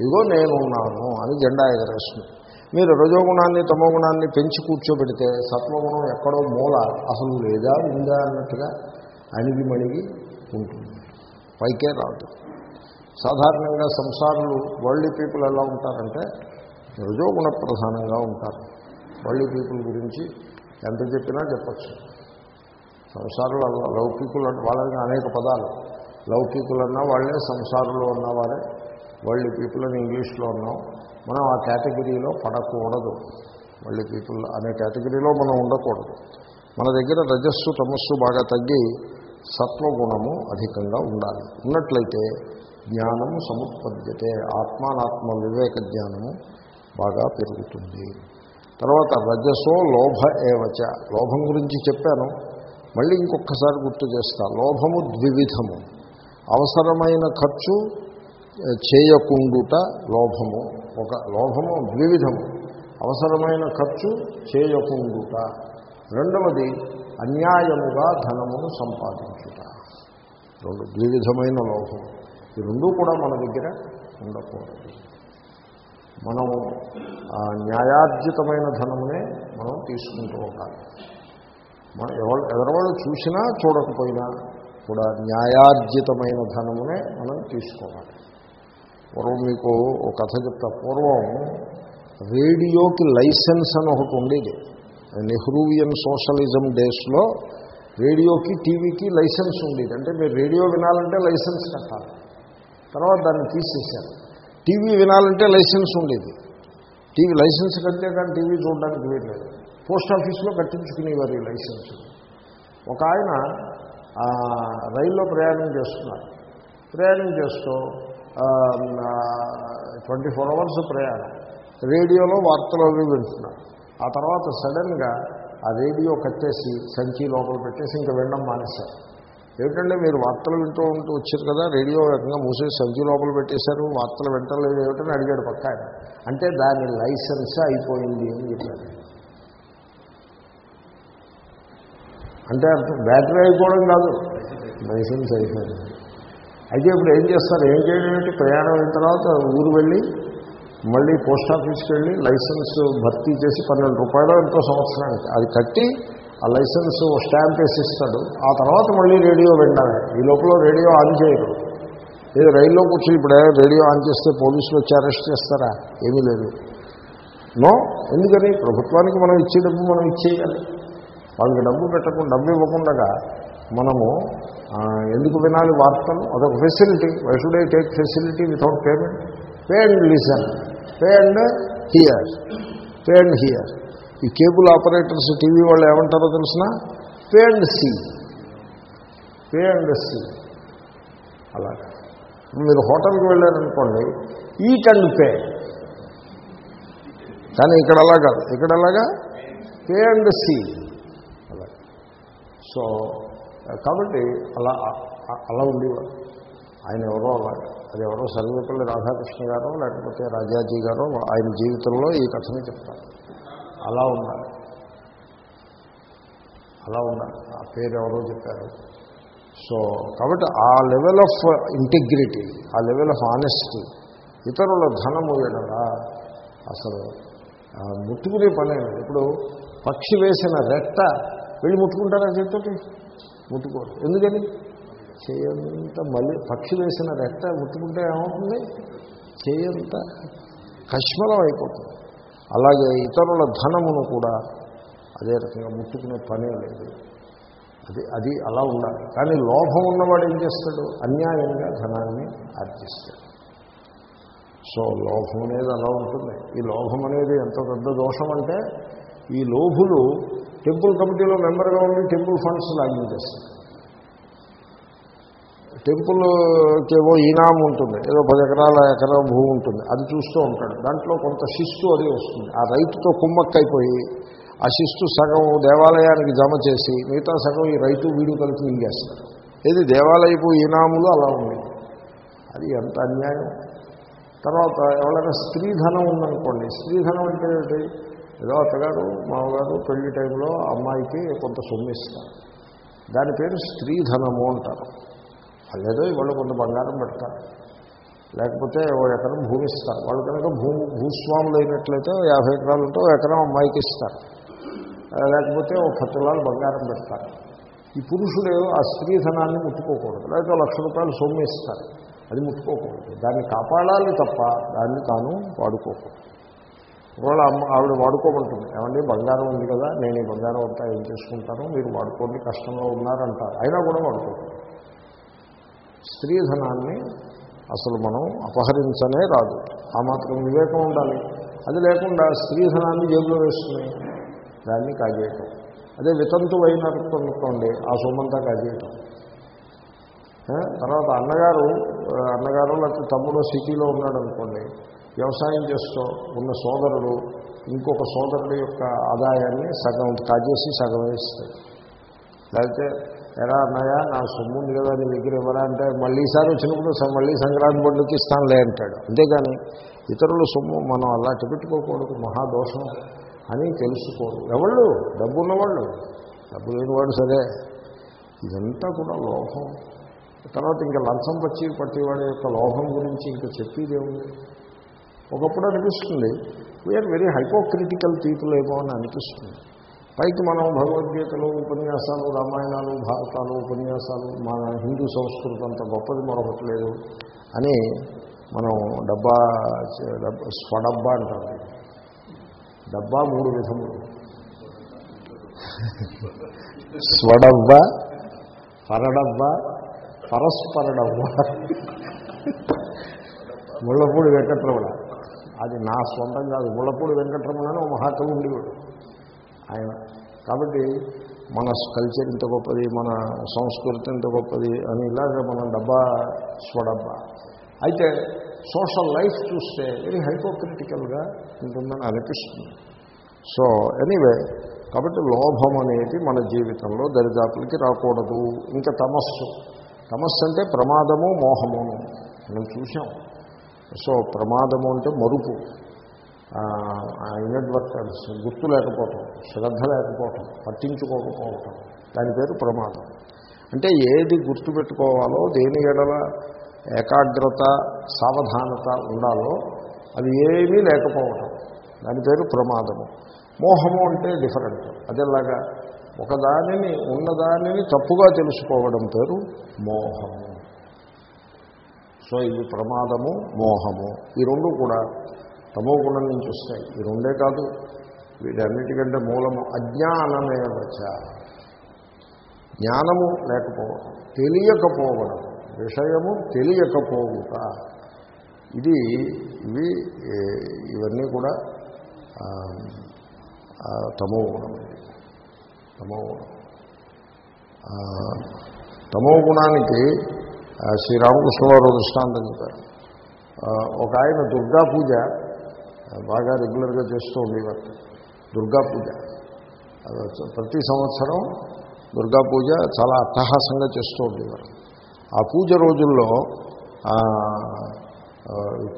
ఇదిగో నేను ఉన్నాను అని జెండా ఎగరేస్తుంది. మీరు రజోగుణాన్ని తమోగుణాన్ని పెంచి కూర్చోబెడితే సత్వగుణం ఎక్కడో మూల అసలు లేదా ఉందా అన్నట్టుగా అణిగి మణిగి ఉంటుంది. పైకే రాదు. సాధారణంగా సంసారులు వరల్డ్ పీపుల్ ఎలా ఉంటారంటే రజోగుణ ప్రధానంగా ఉంటారు. వరల్డ్ పీపుల్ గురించి ఎంత చెప్పినా చెప్పచ్చు. సంసారులు లౌకికులు అంటే అనేక పదాలు. లౌకికులు అన్నా వాళ్ళే సంసారులు ఉన్నవారే వరల్డ్ పీపుల్ అని ఇంగ్లీష్లో ఉన్నాం మనం ఆ కేటగిరీలో పడకూడదు. మళ్ళీ పీపుల్ అనే కేటగిరీలో మనం ఉండకూడదు. మన దగ్గర రజస్సు తమస్సు బాగా తగ్గి సత్వగుణము అధికంగా ఉండాలి. ఉన్నట్లయితే జ్ఞానము సముత్పద్యతే ఆత్మానాత్మ వివేక జ్ఞానము బాగా పెరుగుతుంది. తర్వాత రజసో లోభ ఏవచ. లోభం గురించి చెప్పాను. మళ్ళీ ఇంకొకసారి గుర్తు చేస్తా. లోభము ద్వివిధము. అవసరమైన ఖర్చు చేయకుండుట లోభము. ఒక లోభము ద్విధము అవసరమైన ఖర్చు చేయకుండుట. రెండవది అన్యాయముగా ధనమును సంపాదించుట. రెండు ద్వివిధమైన లోభం. ఈ రెండూ కూడా మన దగ్గర ఉండకూడదు. మనం న్యాయార్జితమైన ధనమునే మనం తీసుకుంటూ ఉండాలి. మనం ఎవరు ఎదరవాళ్ళు చూసినా చూడకపోయినా కూడా న్యాయార్జితమైన ధనమునే మనం తీసుకోవాలి. పూర్వం మీకు ఒక కథ చెప్తా. పూర్వం రేడియోకి లైసెన్స్ అని ఒకటి ఉండేది. నెహ్రూవియన్ సోషలిజం డేస్లో రేడియోకి టీవీకి లైసెన్స్ ఉండేది. అంటే మీరు రేడియో వినాలంటే లైసెన్స్ కట్టాలి. తర్వాత దాన్ని తీసేశారు. టీవీ వినాలంటే లైసెన్స్ ఉండేది. టీవీ లైసెన్స్ కట్టే కానీ టీవీ చూడడానికి వీల్లేదు పోస్ట్ ఆఫీస్లో కట్టించుకునేవారు ఈ లైసెన్స్. ఒక ఆయన రైల్లో ప్రయాణం చేస్తున్నారు. ప్రయాణం చేస్తూ ట్వంటీ ఫోర్ అవర్స్ ప్రయాణం. రేడియోలో వార్తలు అవి వింటున్నారు ఆ తర్వాత సడన్గా ఆ రేడియో కట్టేసి సంచి లోపల పెట్టేసి ఇంకా వినడం మానేశారు. ఏమిటంటే మీరు వార్తలు వింటూ ఉంటూ వచ్చారు కదా రేడియో రకంగా మూసేసి సంచి లోపల పెట్టేశారు వార్తలు వింటలేదు ఏమిటని అడిగాడు పక్క అంటే దాని లైసెన్స్ అయిపోయింది అని చెప్పారు. అంటే అర్థం బ్యాటరీ అయిపోవడం కాదు. లైసెన్స్ అయిపోయింది. అయితే ఇప్పుడు ఏం చేస్తారు? ఏం చేయడం ఏంటి? ప్రయాణం అయిన తర్వాత ఊరు వెళ్ళి మళ్ళీ పోస్ట్ ఆఫీస్కి వెళ్ళి లైసెన్స్ భర్తీ చేసి పన్నెండు రూపాయలు ఎంతో సంవత్సరానికి అది కట్టి ఆ లైసెన్స్ స్టాంప్ వేసి ఇస్తాడు. ఆ తర్వాత మళ్ళీ రేడియో విండాలి. ఈ లోపల రేడియో ఆన్ చేయరు లేదు రైల్లో కూర్చొని ఇప్పుడు రేడియో ఆన్ చేస్తే పోలీసులు వచ్చి అరెస్ట్ చేస్తారా? ఏమీ లేదు. నో ఎందుకని? ప్రభుత్వానికి మనం ఇచ్చే డబ్బు మనం ఇచ్చేయాలి. వాళ్ళకి డబ్బు పెట్టకుండా డబ్బు ఇవ్వకుండా మనము ఎందుకు వినాలి వార్తలు? అదొక facility why should I take facility without payment pay and listen pay and hear pay and hear ఈ కేబుల్ ఆపరేటర్స్ టీవీ వాళ్ళు ఏమంటారో తెలిసిన? Pay and see pay and see అలాగా. మీరు హోటల్కి వెళ్ళారనుకోండి ఈట్ అండ్ పే కానీ ఇక్కడ అలా కాదు. ఇక్కడ అలాగా పే అండ్ సి అలా సో కాబట్టి అలా అలా ఉండేవారు ఆయన ఎవరో అలా అది ఎవరో సర్వేపల్లి రాధాకృష్ణ గారో లేకపోతే రాజాజీ గారో ఆయన జీవితంలో ఈ కథని చెప్తారు. అలా ఉండాలి. అలా ఉండాలి. ఆ పేరు ఎవరో చెప్పారు. సో కాబట్టి ఆ లెవెల్ ఆఫ్ ఇంటిగ్రిటీ ఆ లెవెల్ ఆఫ్ ఆనెస్టీ ఇతరుల ధనము ఎడలా అసలు ముట్టుకునే పనే ఇప్పుడు పక్షి వేసిన రెట్ట వెళ్ళి ముట్టుకుంటారా చేతితోటి? ముట్టుకోరు. ఎందుకని? చేయంత మళ్ళీ పక్షి వేసిన రెట్ట ముట్టుకుంటే ఏమవుతుంది? చేయంత కష్మలం అయిపోతుంది. అలాగే ఇతరుల ధనమును కూడా అదే రకంగా ముట్టుకునే పనే లేదు. అది అది అలా ఉండాలి. కానీ లోభం ఉన్నవాడు ఏం చేస్తాడు? అన్యాయంగా ధనాన్ని ఆర్జిస్తాడు. సో లోభం అనేది అలా ఉంటుంది. ఈ లోభం అనేది ఎంత పెద్ద దోషం అంటే ఈ లోభులు టెంపుల్ కమిటీలో మెంబర్గా ఉండి టెంపుల్ ఫండ్స్ లాగించేస్తారు టెంపుల్కి ఏవో ఈనాం ఉంటుంది ఏదో పది ఎకరాల ఎకరం భూమి ఉంటుంది అది చూస్తూ ఉంటాడు. దాంట్లో కొంత శిస్తు అది వస్తుంది. ఆ రైతుతో కుమ్మక్కైపోయి ఆ శిస్తు సగం దేవాలయానికి జమ చేసి మిగతా సగం ఈ రైతు వీడు కలిపి మింగేస్తారు ఏది దేవాలయపు ఈనాములు అలా ఉంది అది ఎంత అన్యాయం. తర్వాత ఎవరైనా స్త్రీధనం ఉందనుకోండి స్త్రీధనం అంటే ఏంటి? ఏదో అత్తగారు మామగారు పెళ్ళి టైంలో అమ్మాయికి కొంత సొమ్మిస్తారు. దాని పేరు స్త్రీధనము అంటారు. లేదో ఇవాళ కొంత బంగారం పెడతారు. లేకపోతే ఓ ఎకరం భూమి ఇస్తారు. వాళ్ళు కనుక భూ భూస్వాములు అయినట్లయితే యాభై ఎకరాలు ఉంటే ఓ ఎకరం అమ్మాయికి ఇస్తారు. లేకపోతే ఓ పత్తులాలు బంగారం పెడతారు. ఈ పురుషుడు ఆ స్త్రీ ధనాన్ని ముట్టుకోకూడదు. లేకపోతే లక్ష రూపాయలు సొమ్ము ఇస్తారు. అది ముట్టుకోకూడదు. దాన్ని కాపాడాలి తప్ప దాన్ని తాను వాడుకోకూడదు. ఒకవేళ అమ్మ ఆవిడ వాడుకోమంటుంది. ఏమండి బంగారం ఉంది కదా నేను ఈ బంగారం అంతా ఏం చేసుకుంటాను? మీరు వాడుకోండి కష్టంలో ఉన్నారంటారు. అయినా కూడా వాడుకోండి స్త్రీధనాన్ని అసలు మనం అపహరించనే రాదు. ఆ మాత్రం వివేకం ఉండాలి. అది లేకుండా స్త్రీధనాన్ని జేబులో వేసుకుని దాన్ని కాజేయటం. అదే వితంతు అనుకోండి ఆ సొమ్మంతా కాజేయటం. తర్వాత అన్నగారు అన్నగారు లేకపోతే తమ్ముడు సిటీలో ఉన్నాడు అనుకోండి వ్యవసాయం చేస్తూ ఉన్న సోదరుడు ఇంకొక సోదరుడు యొక్క ఆదాయాన్ని సగం కాజేసి సగం వేస్తాడు. లేకపోతే ఎలా అన్నాయా నా సొమ్ము ఉంది కదా నీ దగ్గర ఇవ్వరా? అంటే మళ్ళీసారి వచ్చినప్పుడు మళ్ళీ సంక్రాంతి పండుగకి ఇస్తానులే అంటాడు. అంతేగాని ఇతరుల సొమ్ము మనం అలా పెట్టుకోకూడదు మహాదోషం అని తెలుసుకోరు. ఎవళ్ళు? డబ్బున్నవాళ్ళు. డబ్బు లేనివాడు సరే. ఇదంతా కూడా లోభం తర్వాత ఇంకా లంచం పచ్చి పట్టేవాడి యొక్క లోభం గురించి ఇంకా చెప్పేదేముంది? ఒకప్పుడు అనిపిస్తుంది వీఆర్ వెరీ హైపోక్రిటికల్ పీపుల్ ఏమో అని అనిపిస్తుంది. పైకి మనం భగవద్గీతలు ఉపన్యాసాలు రామాయణాలు భారతాలు ఉపన్యాసాలు మన హిందూ సంస్కృతి అంత గొప్పది మరొకట్లేదు అని మనం డబ్బా డబ్బా స్వడబ్బా అంటారు డబ్బా మూడు విధములు. స్వడబ్బ పరడబ్బ పరస్పరడబ్బ. ముళ్ళపూడి వెంకట్రమణ. అది నా సొంతం కాదు. ముళ్ళపూడి వెంకట్రమణ మహాకవి ఉండేవాడు. ఆయన కాబట్టి మన కల్చర్ ఇంత గొప్పది మన సంస్కృతి ఇంత గొప్పది అని ఇలాగ మనం డబ్బా స్వడబ్బా. అయితే సోషల్ లైఫ్ చూస్తే వెరీ హైపోక్రిటికల్గా ఉంటుందని అనిపిస్తుంది. సో ఎనీవే కాబట్టి లోభం అనేది మన జీవితంలో దరిదాపులకి రాకూడదు. ఇంకా తమస్సు. తమస్సు అంటే ప్రమాదము మోహము. మనం చూసాం సో ప్రమాదము అంటే మరుపు. ఇన్అడ్వర్టెన్స్ గుర్తు లేకపోవటం శ్రద్ధ లేకపోవటం పట్టించుకోకపోవటం. దాని పేరు ప్రమాదం. అంటే ఏది గుర్తుపెట్టుకోవాలో దేని ఎడల ఏకాగ్రత సావధానత ఉండాలో అది ఏమీ లేకపోవటం. దాని పేరు ప్రమాదము. మోహము అంటే డిఫరెంట్. అదేలాగా ఒకదానిని ఉన్నదానిని తప్పుగా తెలుసుకోవడం పేరు మోహము. సో ఇవి ప్రమాదము మోహము. ఈ రెండు కూడా తమో గుణం నుంచి వస్తాయి. ఈ రెండే కాదు వీటన్నిటికంటే మూలము అజ్ఞానమే వచ్చ జ్ఞానము లేకపోవడం తెలియకపోవడం విషయము తెలియకపోవుట. ఇది ఇవి ఇవన్నీ కూడా తమో గుణం. తమో గుణం. తమో గుణానికి శ్రీరామకృష్ణ వారు దృష్టాంతం చెప్పారు. ఒక ఆయన దుర్గా పూజ బాగా రెగ్యులర్గా చేస్తూ ఉండేవారు. దుర్గా పూజ. ప్రతి సంవత్సరం దుర్గా పూజ చాలా అట్టహాసంగా చేస్తూ ఉండేవారు. ఆ పూజ రోజుల్లో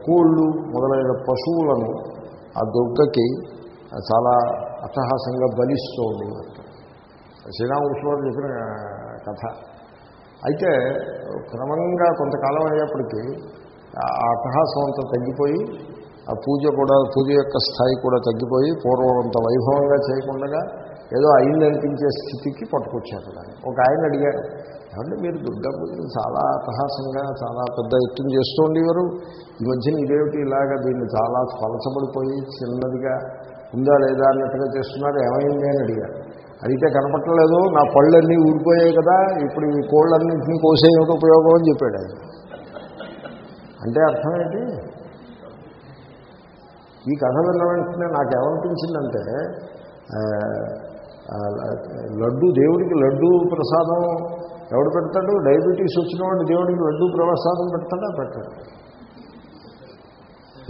కోళ్ళు మొదలైన పశువులను ఆ దుర్గకి చాలా అట్టహాసంగా బలిస్తూ ఉండేవారు. శ్రీరామకృష్ణ వారు చెప్పిన కథ. అయితే క్రమంగా కొంతకాలం అయ్యేప్పటికీ ఆ అట్టహాసం అంతా తగ్గిపోయి ఆ పూజ కూడా పూజ యొక్క స్థాయి కూడా తగ్గిపోయి పూర్వం అంత వైభవంగా చేయకుండా ఏదో అయిందనిపించే స్థితికి పట్టుకొచ్చారు దాన్ని. ఒక ఆయన అడిగారు ఏమంటే మీరు దుర్గా పూజను చాలా అట్టహాసంగా చాలా పెద్ద ఎత్తున చేస్తూ ఉండేవారు ఈ మధ్యన ఇదేమిటి ఇలాగా దీన్ని చాలా పలచబడిపోయి చిన్నదిగా ఉందా లేదా అన్నట్టుగా చేస్తున్నారు ఏమైంది? అని అడిగారు. అడిగితే కనపట్టలేదు నా పళ్ళన్నీ ఊరిపోయాయి కదా ఇప్పుడు ఈ కోళ్ళన్నింటినీ కోసేయడం ఉపయోగం అని చెప్పాడు ఆయన. అంటే అర్థం ఏంటి? ఈ కథ విన్న వెంటనే నాకేమనిపించిందంటే లడ్డు దేవుడికి లడ్డు ప్రసాదం ఎవడు పెడతాడు? డయాబెటీస్ వచ్చిన వాడు దేవుడికి లడ్డు ప్రసాదం పెడతాడా? పెట్టాడు.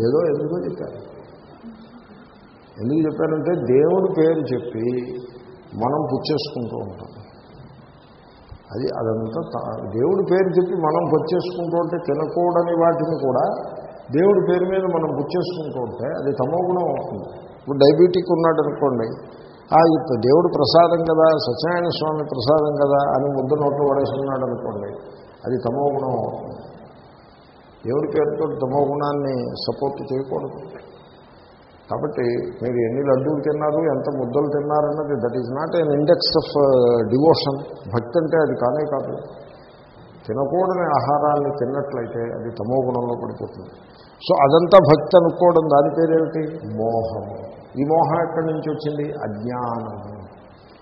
ఏదో ఎందుకో చెప్పారు ఎందుకు చెప్పారంటే దేవుడి పేరు చెప్పి మనం పుచ్చేసుకుంటూ ఉంటాం. అది అదంతా తా- దేవుడి పేరు చెప్పి మనం పుచ్చేసుకుంటూ ఉంటే తినకూడని వాటిని కూడా దేవుడి పేరు మీద మనం పుచ్చేసుకుంటూ ఉంటే అది తమోగుణం అవుతుంది. ఇప్పుడు డయాబెటిక్ ఉన్నాడు అనుకోండి ఆ ఇప్పుడు దేవుడు ప్రసాదం కదా సత్యనారాయణ స్వామి ప్రసాదం కదా అని ముద్ద నోట్లో పడేసుకున్నాడు అనుకోండి అది తమోగుణం అవుతుంది. దేవుడి పేరుతో తమోగుణాన్ని సపోర్ట్ చేయకూడదు. కాబట్టి మీరు ఎన్ని లడ్డూలు తిన్నారు ఎంత ముద్దలు తిన్నారన్నది that is not an index of devotion భక్తి అంటే అది కానే కాదు. తినకూడని ఆహారాన్ని తిన్నట్లయితే అది తమో గుణంలో పడిపోతుంది. సో అదంతా భక్తి అనుకోవడం దాని పేరేమిటి? మోహం. ఈ మోహం ఎక్కడి నుంచి వచ్చింది? అజ్ఞానము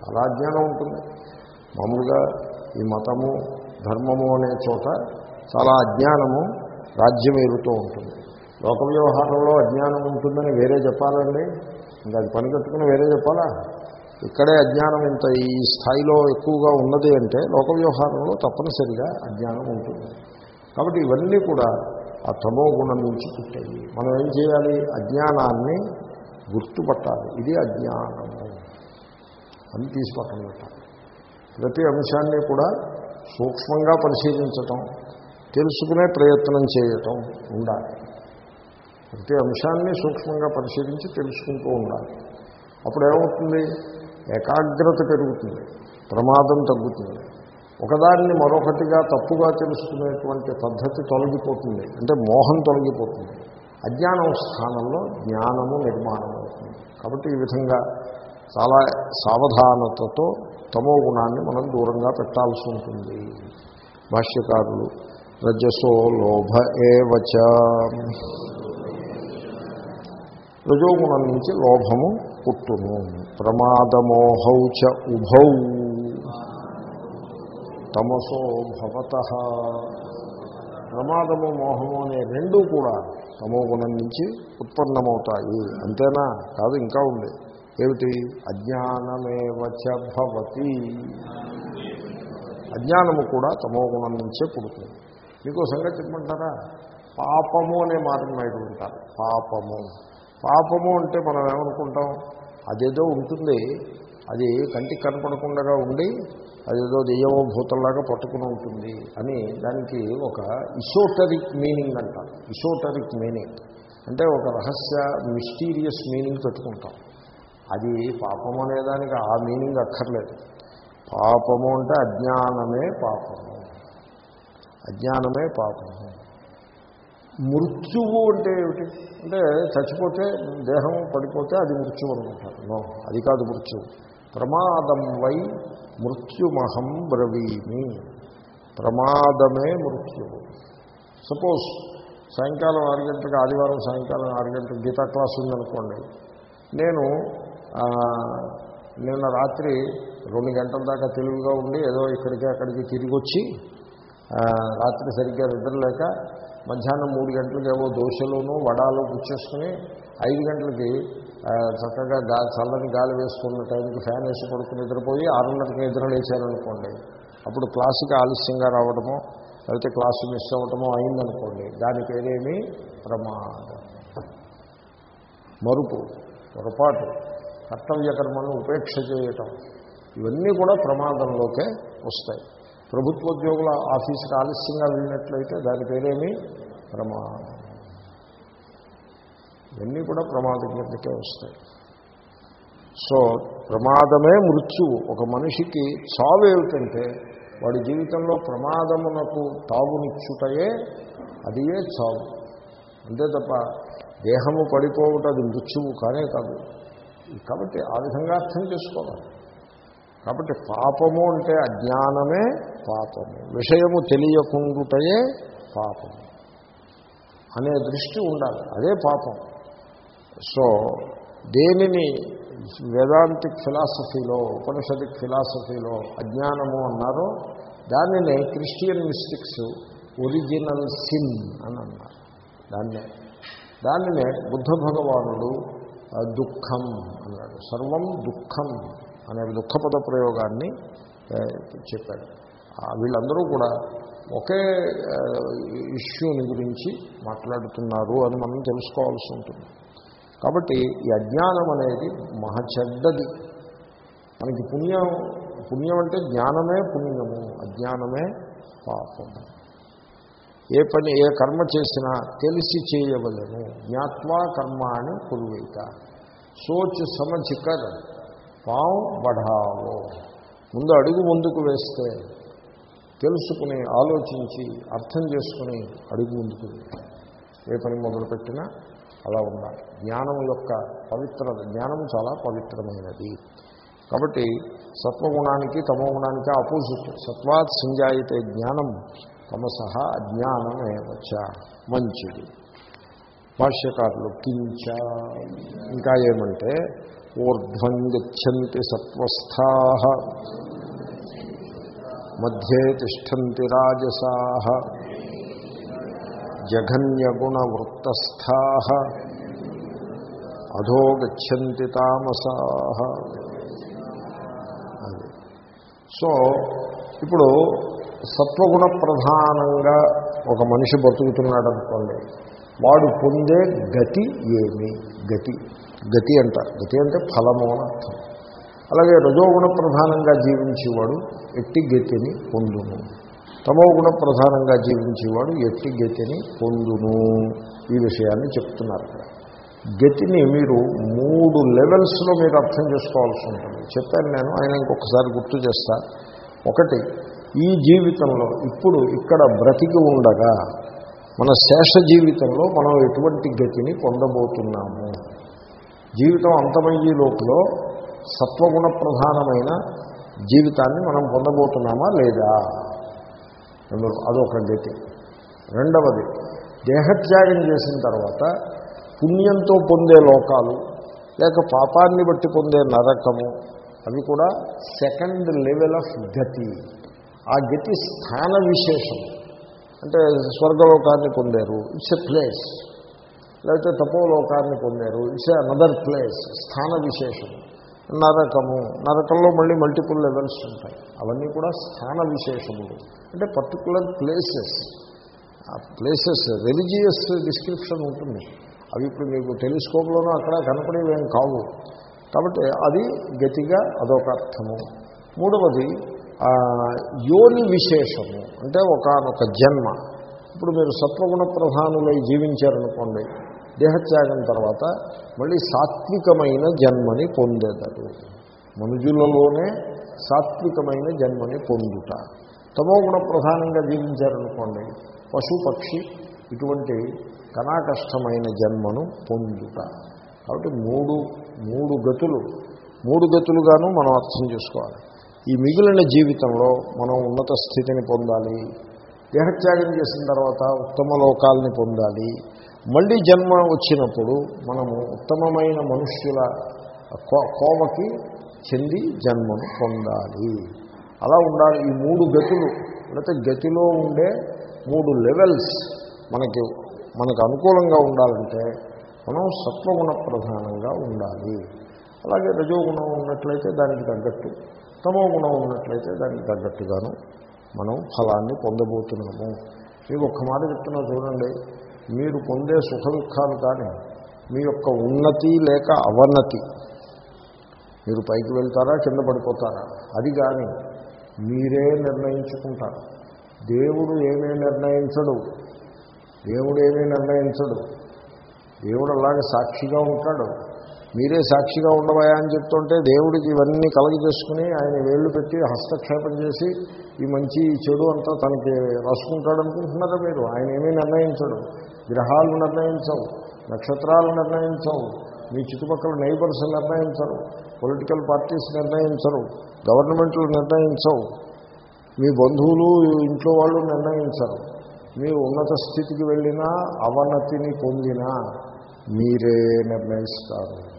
అలా అజ్ఞానం ఉంటుంది. మామూలుగా ఈ మతము ధర్మము అనే చోట చాలా అజ్ఞానము రాజ్యమేరుతూ ఉంటుంది. లోక వ్యవహారంలో అజ్ఞానం ఉంటుందని వేరే చెప్పాలండి. ఇంకా అది పని కట్టుకుని వేరే చెప్పాలా? ఇక్కడే అజ్ఞానం ఇంత ఈ స్థాయిలో ఎక్కువగా ఉన్నది అంటే లోక వ్యవహారంలో తప్పనిసరిగా అజ్ఞానం ఉంటుంది. కాబట్టి ఇవన్నీ కూడా ఆ తమో గుణం నుంచి పుట్టాయి మనం ఏం చేయాలి? అజ్ఞానాన్ని గుర్తుపట్టాలి. ఇది అజ్ఞానము. అని తీసి పక్కన పెట్టాలి ప్రతి అంశాన్ని కూడా సూక్ష్మంగా పరిశీలించటం తెలుసుకునే ప్రయత్నం చేయటం ఉండాలి. ప్రతి అంశాన్ని సూక్ష్మంగా పరిశీలించి తెలుసుకుంటూ ఉండాలి. అప్పుడు ఏమవుతుంది ఏకాగ్రత పెరుగుతుంది ప్రమాదం తగ్గుతుంది. ఒకదాన్ని మరొకటిగా తప్పుగా తెలుసుకునేటువంటి పద్ధతి తొలగిపోతుంది అంటే మోహం తొలగిపోతుంది. అజ్ఞానం స్థానంలో జ్ఞానము నిర్మాణం అవుతుంది. కాబట్టి ఈ విధంగా చాలా సావధానతతో తమో గుణాన్ని మనం దూరంగా పెట్టాల్సి ఉంటుంది. భాష్యకారులు రజసో లోభ ఏవచ రజోగుణం నుంచి లోభము పుట్టును. ప్రమాదమోహౌ చ ఉభౌ. తమసో భవత. ప్రమాదము మోహము అనే రెండూ కూడా తమో గుణం నుంచి ఉత్పన్నమవుతాయి. అంతేనా? కాదు ఇంకా ఉంది. ఏమిటి? అజ్ఞానమేవచ భవతి. అజ్ఞానము కూడా తమో గుణం నుంచే పుడుతుంది. మీకు సంగతి చెప్పమంటారా? పాపము అనే మాట మీద ఉంటారు. పాపము. పాపము అంటే మనం ఏమనుకుంటాం? అదేదో ఉంటుంది. అది కంటికి కనపడకుండా ఉండి అదేదో దెయ్యమో భూతంలాగా పట్టుకుని ఉంటుంది అని దానికి ఒక ఇసోటరిక్ మీనింగ్ అంటారు ఇసోటరిక్ మీనింగ్ అంటే ఒక రహస్య మిస్టీరియస్ మీనింగ్ పెట్టుకుంటాం. అది పాపం అనేదానికి ఆ మీనింగ్ అక్కర్లేదు. పాపము అంటే అజ్ఞానమే పాపము. అజ్ఞానమే పాపము. మృత్యువు అంటే ఏమిటి? అంటే చచ్చిపోతే దేహం పడిపోతే అది మృత్యువు అనుకుంటారు. నో అది కాదు మృత్యువు. ప్రమాదం వై మృత్యుమహం బ్రవీమి. ప్రమాదమే మృత్యువు. సపోజ్ సాయంకాలం ఆరు గంటలకు ఆదివారం సాయంకాలం ఆరు గంటలకు గీతా క్లాస్ ఉందనుకోండి. నేను నిన్న రాత్రి రెండు గంటల దాకా తెలివిగా ఉండి ఏదో ఇక్కడికి అక్కడికి తిరిగి వచ్చి రాత్రి సరిగ్గా నిద్రలేక మధ్యాహ్నం మూడు గంటలకేవో దోశలోనూ వడాలు పుచ్చేసుకుని ఐదు గంటలకి చక్కగా గాలి చల్లని గాలి వేసుకున్న టైంకి ఫ్యాన్ వేసి పడుకుని నిద్రపోయి ఆరున్నరకి నిద్ర లేచారనుకోండి. అప్పుడు క్లాసుకి ఆలస్యంగా రావడమో లేకపోతే క్లాసు మిస్ అవ్వటమో అయిందనుకోండి. దాని పేరేమి? ప్రమాదం. మరుపు పొరపాటు కర్తవ్య కర్మను ఉపేక్ష చేయటం. ఇవన్నీ కూడా ప్రమాదంలోకే వస్తాయి. ప్రభుత్వోద్యోగుల ఆఫీసుకి ఆలస్యంగా వెళ్ళినట్లయితే దాని పేరేమి? ప్రమాదం. ఇవన్నీ కూడా ప్రమాదం కిందకే వస్తాయి. సో ప్రమాదమే మృత్యువు. ఒక మనిషికి చావు ఏమిటంటే వాడి జీవితంలో ప్రమాదమునకు తావునిచ్చుటయే అదియే చావు. అంతే తప్ప దేహము పడిపోవటం అది మృత్యువు కానే కాదు. కాబట్టి ఆ విధంగా అర్థం చేసుకోవాలి. కాబట్టి పాపము అంటే అజ్ఞానమే పాపము. విషయము తెలియకుండుటయే పాపము. అనే దృష్టి ఉండాలి. అదే పాపం. సో దేనిని వేదాంతిక్ ఫిలాసఫీలో ఉపనిషదిక్ ఫిలాసఫీలో అజ్ఞానము అన్నారో దానినే క్రిస్టియన్ మిస్టిక్స్ ఒరిజినల్ సిన్ అని అన్నారు. దాన్నే. దానినే బుద్ధ భగవానుడు దుఃఖం అన్నాడు. సర్వం దుఃఖం. అనే దుఃఖపద ప్రయోగాన్ని చెప్పాడు. వీళ్ళందరూ కూడా ఒకే ఇష్యూని గురించి మాట్లాడుతున్నారు అని మనం తెలుసుకోవాల్సి ఉంటుంది. కాబట్టి ఈ అజ్ఞానం అనేది మహచెడ్డది మనకి పుణ్యం పుణ్యం అంటే జ్ఞానమే పుణ్యము అజ్ఞానమే పాపము. ఏ పని ఏ కర్మ చేసినా తెలిసి చేయవలను జ్ఞాత్వా కర్మ అని కురువైత. సోచ్ సమచికర్ పాం బఢావో. ముందు అడుగు ముందుకు వేస్తే తెలుసుకుని ఆలోచించి అర్థం చేసుకుని అడుగు ముందుకు ఏ పని మొదలుపెట్టినా అలా ఉండాలి. జ్ఞానం యొక్క పవిత్రత జ్ఞానం చాలా పవిత్రమైనది. కాబట్టి సత్వగుణానికి తమో గుణానికి ఆపోజిట్. సత్వాత్ సంజాయితే జ్ఞానం తమసహ అజ్ఞానమేవచ్చ మంచిది. భాష్యకారులు కించ. ఇంకా ఏమంటే ఊర్ధ్వం గచ్చంతి సత్వస్థా. మధ్యే తిష్టంతి రాజసా. జఘన్యగుణవృత్తస్థా. అధో గచ్చంతి తామసా. సో ఇప్పుడు సత్వగుణ ప్రధానంగా ఒక మనిషి బతుకుతున్నాడు అనుకోండి వాడు పొందే గతి ఏమి? గతి. గతి అంటారు గతి అంటే ఫలము అని అర్థం. అలాగే రజోగుణ ప్రధానంగా జీవించేవాడు ఎట్టి గతిని పొందును. తమో గుణ ప్రధానంగా జీవించేవాడు ఎట్టి గతిని పొందును. ఈ విషయాన్ని చెప్తున్నారు గతిని మీరు మూడు లెవెల్స్లో మీరు అర్థం చేసుకోవాల్సి ఉంటుంది. చెప్పాను నేను ఆయన ఇంకొకసారి గుర్తు చేస్తా. ఒకటి ఈ జీవితంలో ఇప్పుడు ఇక్కడ బ్రతికి ఉండగా మన శేష జీవితంలో మనం ఎటువంటి గతిని పొందబోతున్నాము? జీవితం అంతమయ్యే లోపల సత్వగుణ ప్రధానమైన జీవితాన్ని మనం పొందబోతున్నామా లేదా? అదొక గతి. రెండవది దేహత్యాగం చేసిన తర్వాత పుణ్యంతో పొందే లోకాలు లేక పాపాన్ని బట్టి పొందే నరకము అవి కూడా సెకండ్ లెవెల్ ఆఫ్ గతి. ఆ గతి స్థాన విశేషం. అంటే స్వర్గలోకాన్ని పొందారు. It's a place. లేకపోతే తపోలోకాన్ని పొందారు. ఇట్స్ అనదర్ ప్లేస్ స్థాన విశేషం. నరకము. నరకంలో మళ్ళీ మల్టిపుల్ లెవెల్స్ ఉంటాయి. అవన్నీ కూడా స్థాన విశేషములు. అంటే పర్టికులర్ ప్లేసెస్ ఆ ప్లేసెస్ రిలీజియస్ డిస్క్రిప్షన్ ఉంటుంది. అవి ఇప్పుడు మీకు టెలిస్కోప్లోనూ అక్కడ కనపడేవేం కావు. కాబట్టి అది గతిగా అదొక అర్థము. మూడవది యోని విశేషము. అంటే ఒకనొక జన్మ. ఇప్పుడు మీరు సత్వగుణ ప్రధానులై జీవించారనుకోండి. దేహత్యాగం తర్వాత మళ్ళీ సాత్వికమైన జన్మని పొందేదరు మనుజులలోనే సాత్వికమైన జన్మని పొందుట. తమో గుణ ప్రధానంగా జీవించారనుకోండి పశు పక్షి ఇటువంటి కనాకష్టమైన జన్మను పొందుట. కాబట్టి మూడు మూడు గతులు మూడు గతులుగాను మనం అర్థం చేసుకోవాలి. ఈ మిగిలిన జీవితంలో మనం ఉన్నత స్థితిని పొందాలి దేహత్యాగం చేసిన తర్వాత ఉత్తమ లోకాలని పొందాలి మళ్ళీ జన్మ వచ్చినప్పుడు మనము ఉత్తమమైన మనుష్యుల కోవకి చెంది జన్మను పొందాలి. అలా ఉండాలి. ఈ మూడు గతులు లేకపోతే గతిలో ఉండే మూడు లెవెల్స్ మనకి మనకు అనుకూలంగా ఉండాలంటే మనం సత్వగుణ ప్రధానంగా ఉండాలి. అలాగే రజోగుణం ఉన్నట్లయితే దానికి తగ్గట్టు తమో గుణం ఉన్నట్లయితే దానికి తగ్గట్టుగాను మనం ఫలాన్ని పొందబోతున్నాము. మీకు ఒక్క మాట చెప్తున్నా చూడండి. మీరు పొందే సుఖ దుఃఖాలు కానీ మీ యొక్క ఉన్నతి లేక అవన్నతి మీరు పైకి వెళ్తారా కింద పడిపోతారా? అది కానీ మీరే నిర్ణయించుకుంటారు. దేవుడు ఏమీ నిర్ణయించడు. దేవుడు ఏమీ నిర్ణయించడు. దేవుడు అలాగే సాక్షిగా ఉంటాడు. మీరే సాక్షిగా ఉండవయా అని చెప్తుంటే దేవుడికి ఇవన్నీ కలగ చేసుకుని ఆయన వేళ్ళు పెట్టి హస్తక్షేపం చేసి ఈ మంచి చెడు అంతా తనకి రాసుకుంటాడు అనుకుంటున్నారా మీరు? ఆయన ఏమీ నిర్ణయించడు. గ్రహాలు నిర్ణయించవు నక్షత్రాలు నిర్ణయించవు మీ చుట్టుపక్కల నైబర్స్ నిర్ణయించరు పొలిటికల్ పార్టీస్ నిర్ణయించరు గవర్నమెంట్లు నిర్ణయించవు. మీ బంధువులు ఇంట్లో వాళ్ళు నిర్ణయించరు. మీరు ఉన్నత స్థితికి వెళ్ళినా అవనతిని పొందినా మీరే నిర్ణయిస్తారు.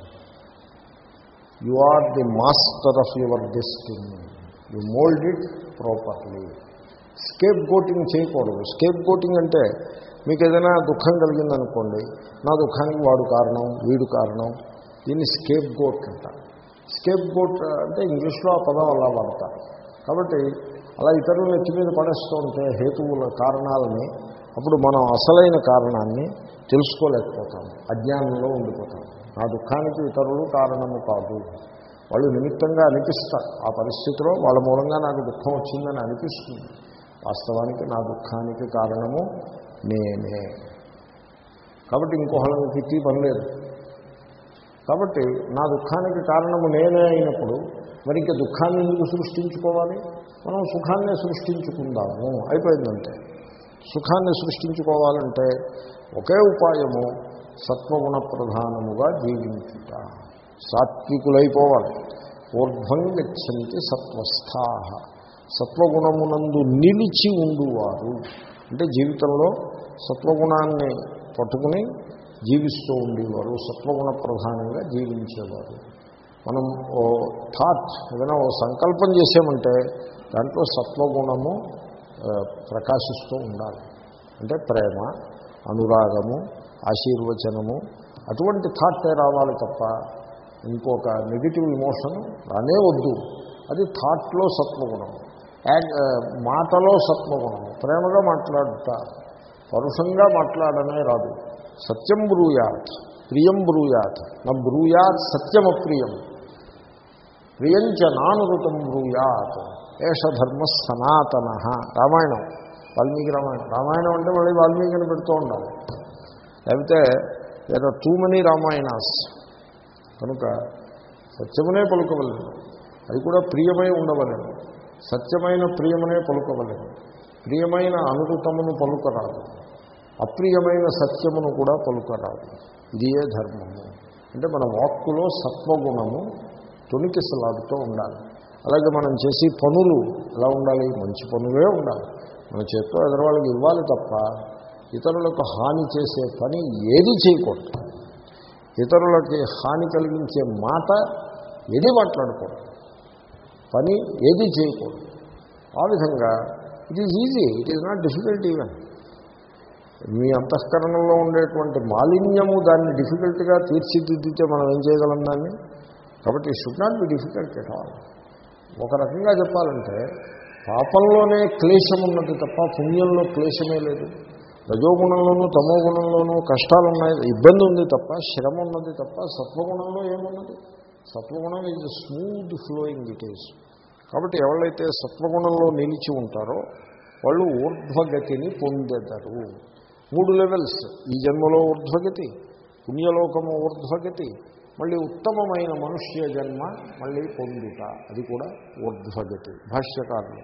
You are the master of your destiny you mould it properly scapegoating చేయకూడదు. స్కేప్ గోటింగ్ అంటే మీకు ఏదైనా దుఃఖం కలిగిందనుకోండి నా దుఃఖానికి వాడు కారణం వీడు కారణం దీన్ని స్కేప్ గోట్ అంటారు స్కేప్ గోట్ అంటే ఇంగ్లీష్లో ఆ పదం అలా వాడతారు. కాబట్టి అలా ఇతరులు నెత్తి మీద పడేస్తూ ఉంటే హేతువుల కారణాలని అప్పుడు మనం అసలైన కారణాన్ని తెలుసుకోలేకపోతాం. అజ్ఞానంలో ఉండిపోతాం. నా దుఃఖానికి ఇతరులు కారణము కాదు. వాళ్ళు నిమిత్తంగా అనిపిస్తారు ఆ పరిస్థితిలో వాళ్ళ మూలంగా నాకు దుఃఖం వచ్చిందని అనిపిస్తుంది. వాస్తవానికి నా దుఃఖానికి కారణము నేనే. కాబట్టి ఇంకొకళ్ళని తిట్టి పని లేదు కాబట్టి నా దుఃఖానికి కారణము నేనే అయినప్పుడు మరి ఇంకా దుఃఖాన్ని ఎందుకు సృష్టించుకోవాలి? మనం సుఖాన్ని సృష్టించుకుందాము. అయిపోయిందంటే. సుఖాన్ని సృష్టించుకోవాలంటే ఒకే ఉపాయము సత్వగుణ ప్రధానముగా జీవించుట. సాత్వికులైపోవాలి. ఊర్ధ్వం గచ్చంతి సత్వస్థా. సత్వగుణమునందు నిలిచి ఉండువారు. అంటే జీవితంలో సత్వగుణాన్ని పట్టుకుని జీవిస్తూ ఉండేవారు. సత్వగుణ ప్రధానంగా జీవించేవారు. మనం ఓ థాట్ ఏదైనా ఓ సంకల్పం చేసామంటే దాంట్లో సత్వగుణము ప్రకాశిస్తూ ఉండాలి. అంటే ప్రేమ అనురాగము ఆశీర్వచనము అటువంటి థాటే రావాలి తప్ప ఇంకొక నెగిటివ్ ఇమోషన్ రానే వద్దు. అది థాట్లో సత్వగుణం uh, మాటలో సత్వగుణం ప్రేమగా మాట్లాడుతా పరుషంగా మాట్లాడమే రాదు. సత్యం బ్రూయాత్ ప్రియం బ్రూయాత్. నా బ్రూయాత్ సత్యమప్రియం. ప్రియంచ నానురుతం బ్రూయాత్. ఏష ధర్మ సనాతన. రామాయణం వాల్మీకి రామాయణం. రామాయణం అంటే మళ్ళీ వాల్మీకిని పెడుతూ ఉండాలి. లేకపోతే లేదా టూ రామాయణాస్. కనుక సత్యమునే పలుకవలను అది కూడా ప్రియమై ఉండవలేదు. సత్యమైన ప్రియమనే పలుకవలను ప్రియమైన అనురుతమును పలుకరాదు. అప్రియమైన సత్యమును కూడా పలుకరాదు. ఇదియే ధర్మము. అంటే మన వాక్కులో సత్వగుణము తొణికిసలాడుతూ ఉండాలి. అలాగే మనం చేసే పనులు ఎలా ఉండాలి? మంచి పనులే ఉండాలి. మన చేత్తో ఎదరవాళ్ళకి ఇవ్వాలి తప్ప ఇతరులకు హాని చేసే పని ఏది చేయకూడదు. ఇతరులకి హాని కలిగించే మాట ఏది మాట్లాడకూడదు. పని ఏది చేయకూడదు. ఆ విధంగా it is easy it is not difficult even మీ అంతఃకరణలో ఉండేటువంటి మాలిన్యము దాన్ని డిఫికల్ట్గా తీర్చిదిద్దితే మనం ఏం చేయగలం దాన్ని? కాబట్టి should not be difficult at all ఒక రకంగా చెప్పాలంటే పాపంలోనే క్లేశం ఉన్నది తప్ప పుణ్యంలో క్లేశమే లేదు. రజోగుణంలోనూ తమో గుణంలోనూ కష్టాలు ఉన్నాయి ఇబ్బంది ఉంది తప్ప శ్రమ ఉన్నది తప్ప సత్వగుణంలో ఏమున్నది? సత్వగుణం ఇది స్మూత్ ఫ్లోయింగ్ ఇట్ ఈస్ కాబట్టి ఎవరైతే సత్వగుణంలో నిలిచి ఉంటారో వాళ్ళు ఊర్ధ్వగతిని పొందెదరు. మూడు లెవెల్స్ ఈ జన్మలో ఊర్ధ్వగతి పుణ్యలోకము ఊర్ధ్వగతి మళ్ళీ ఉత్తమమైన మనుష్య జన్మ మళ్ళీ పొందుట. అది కూడా ఊర్ధ్వగతి. భాష్యకారులు.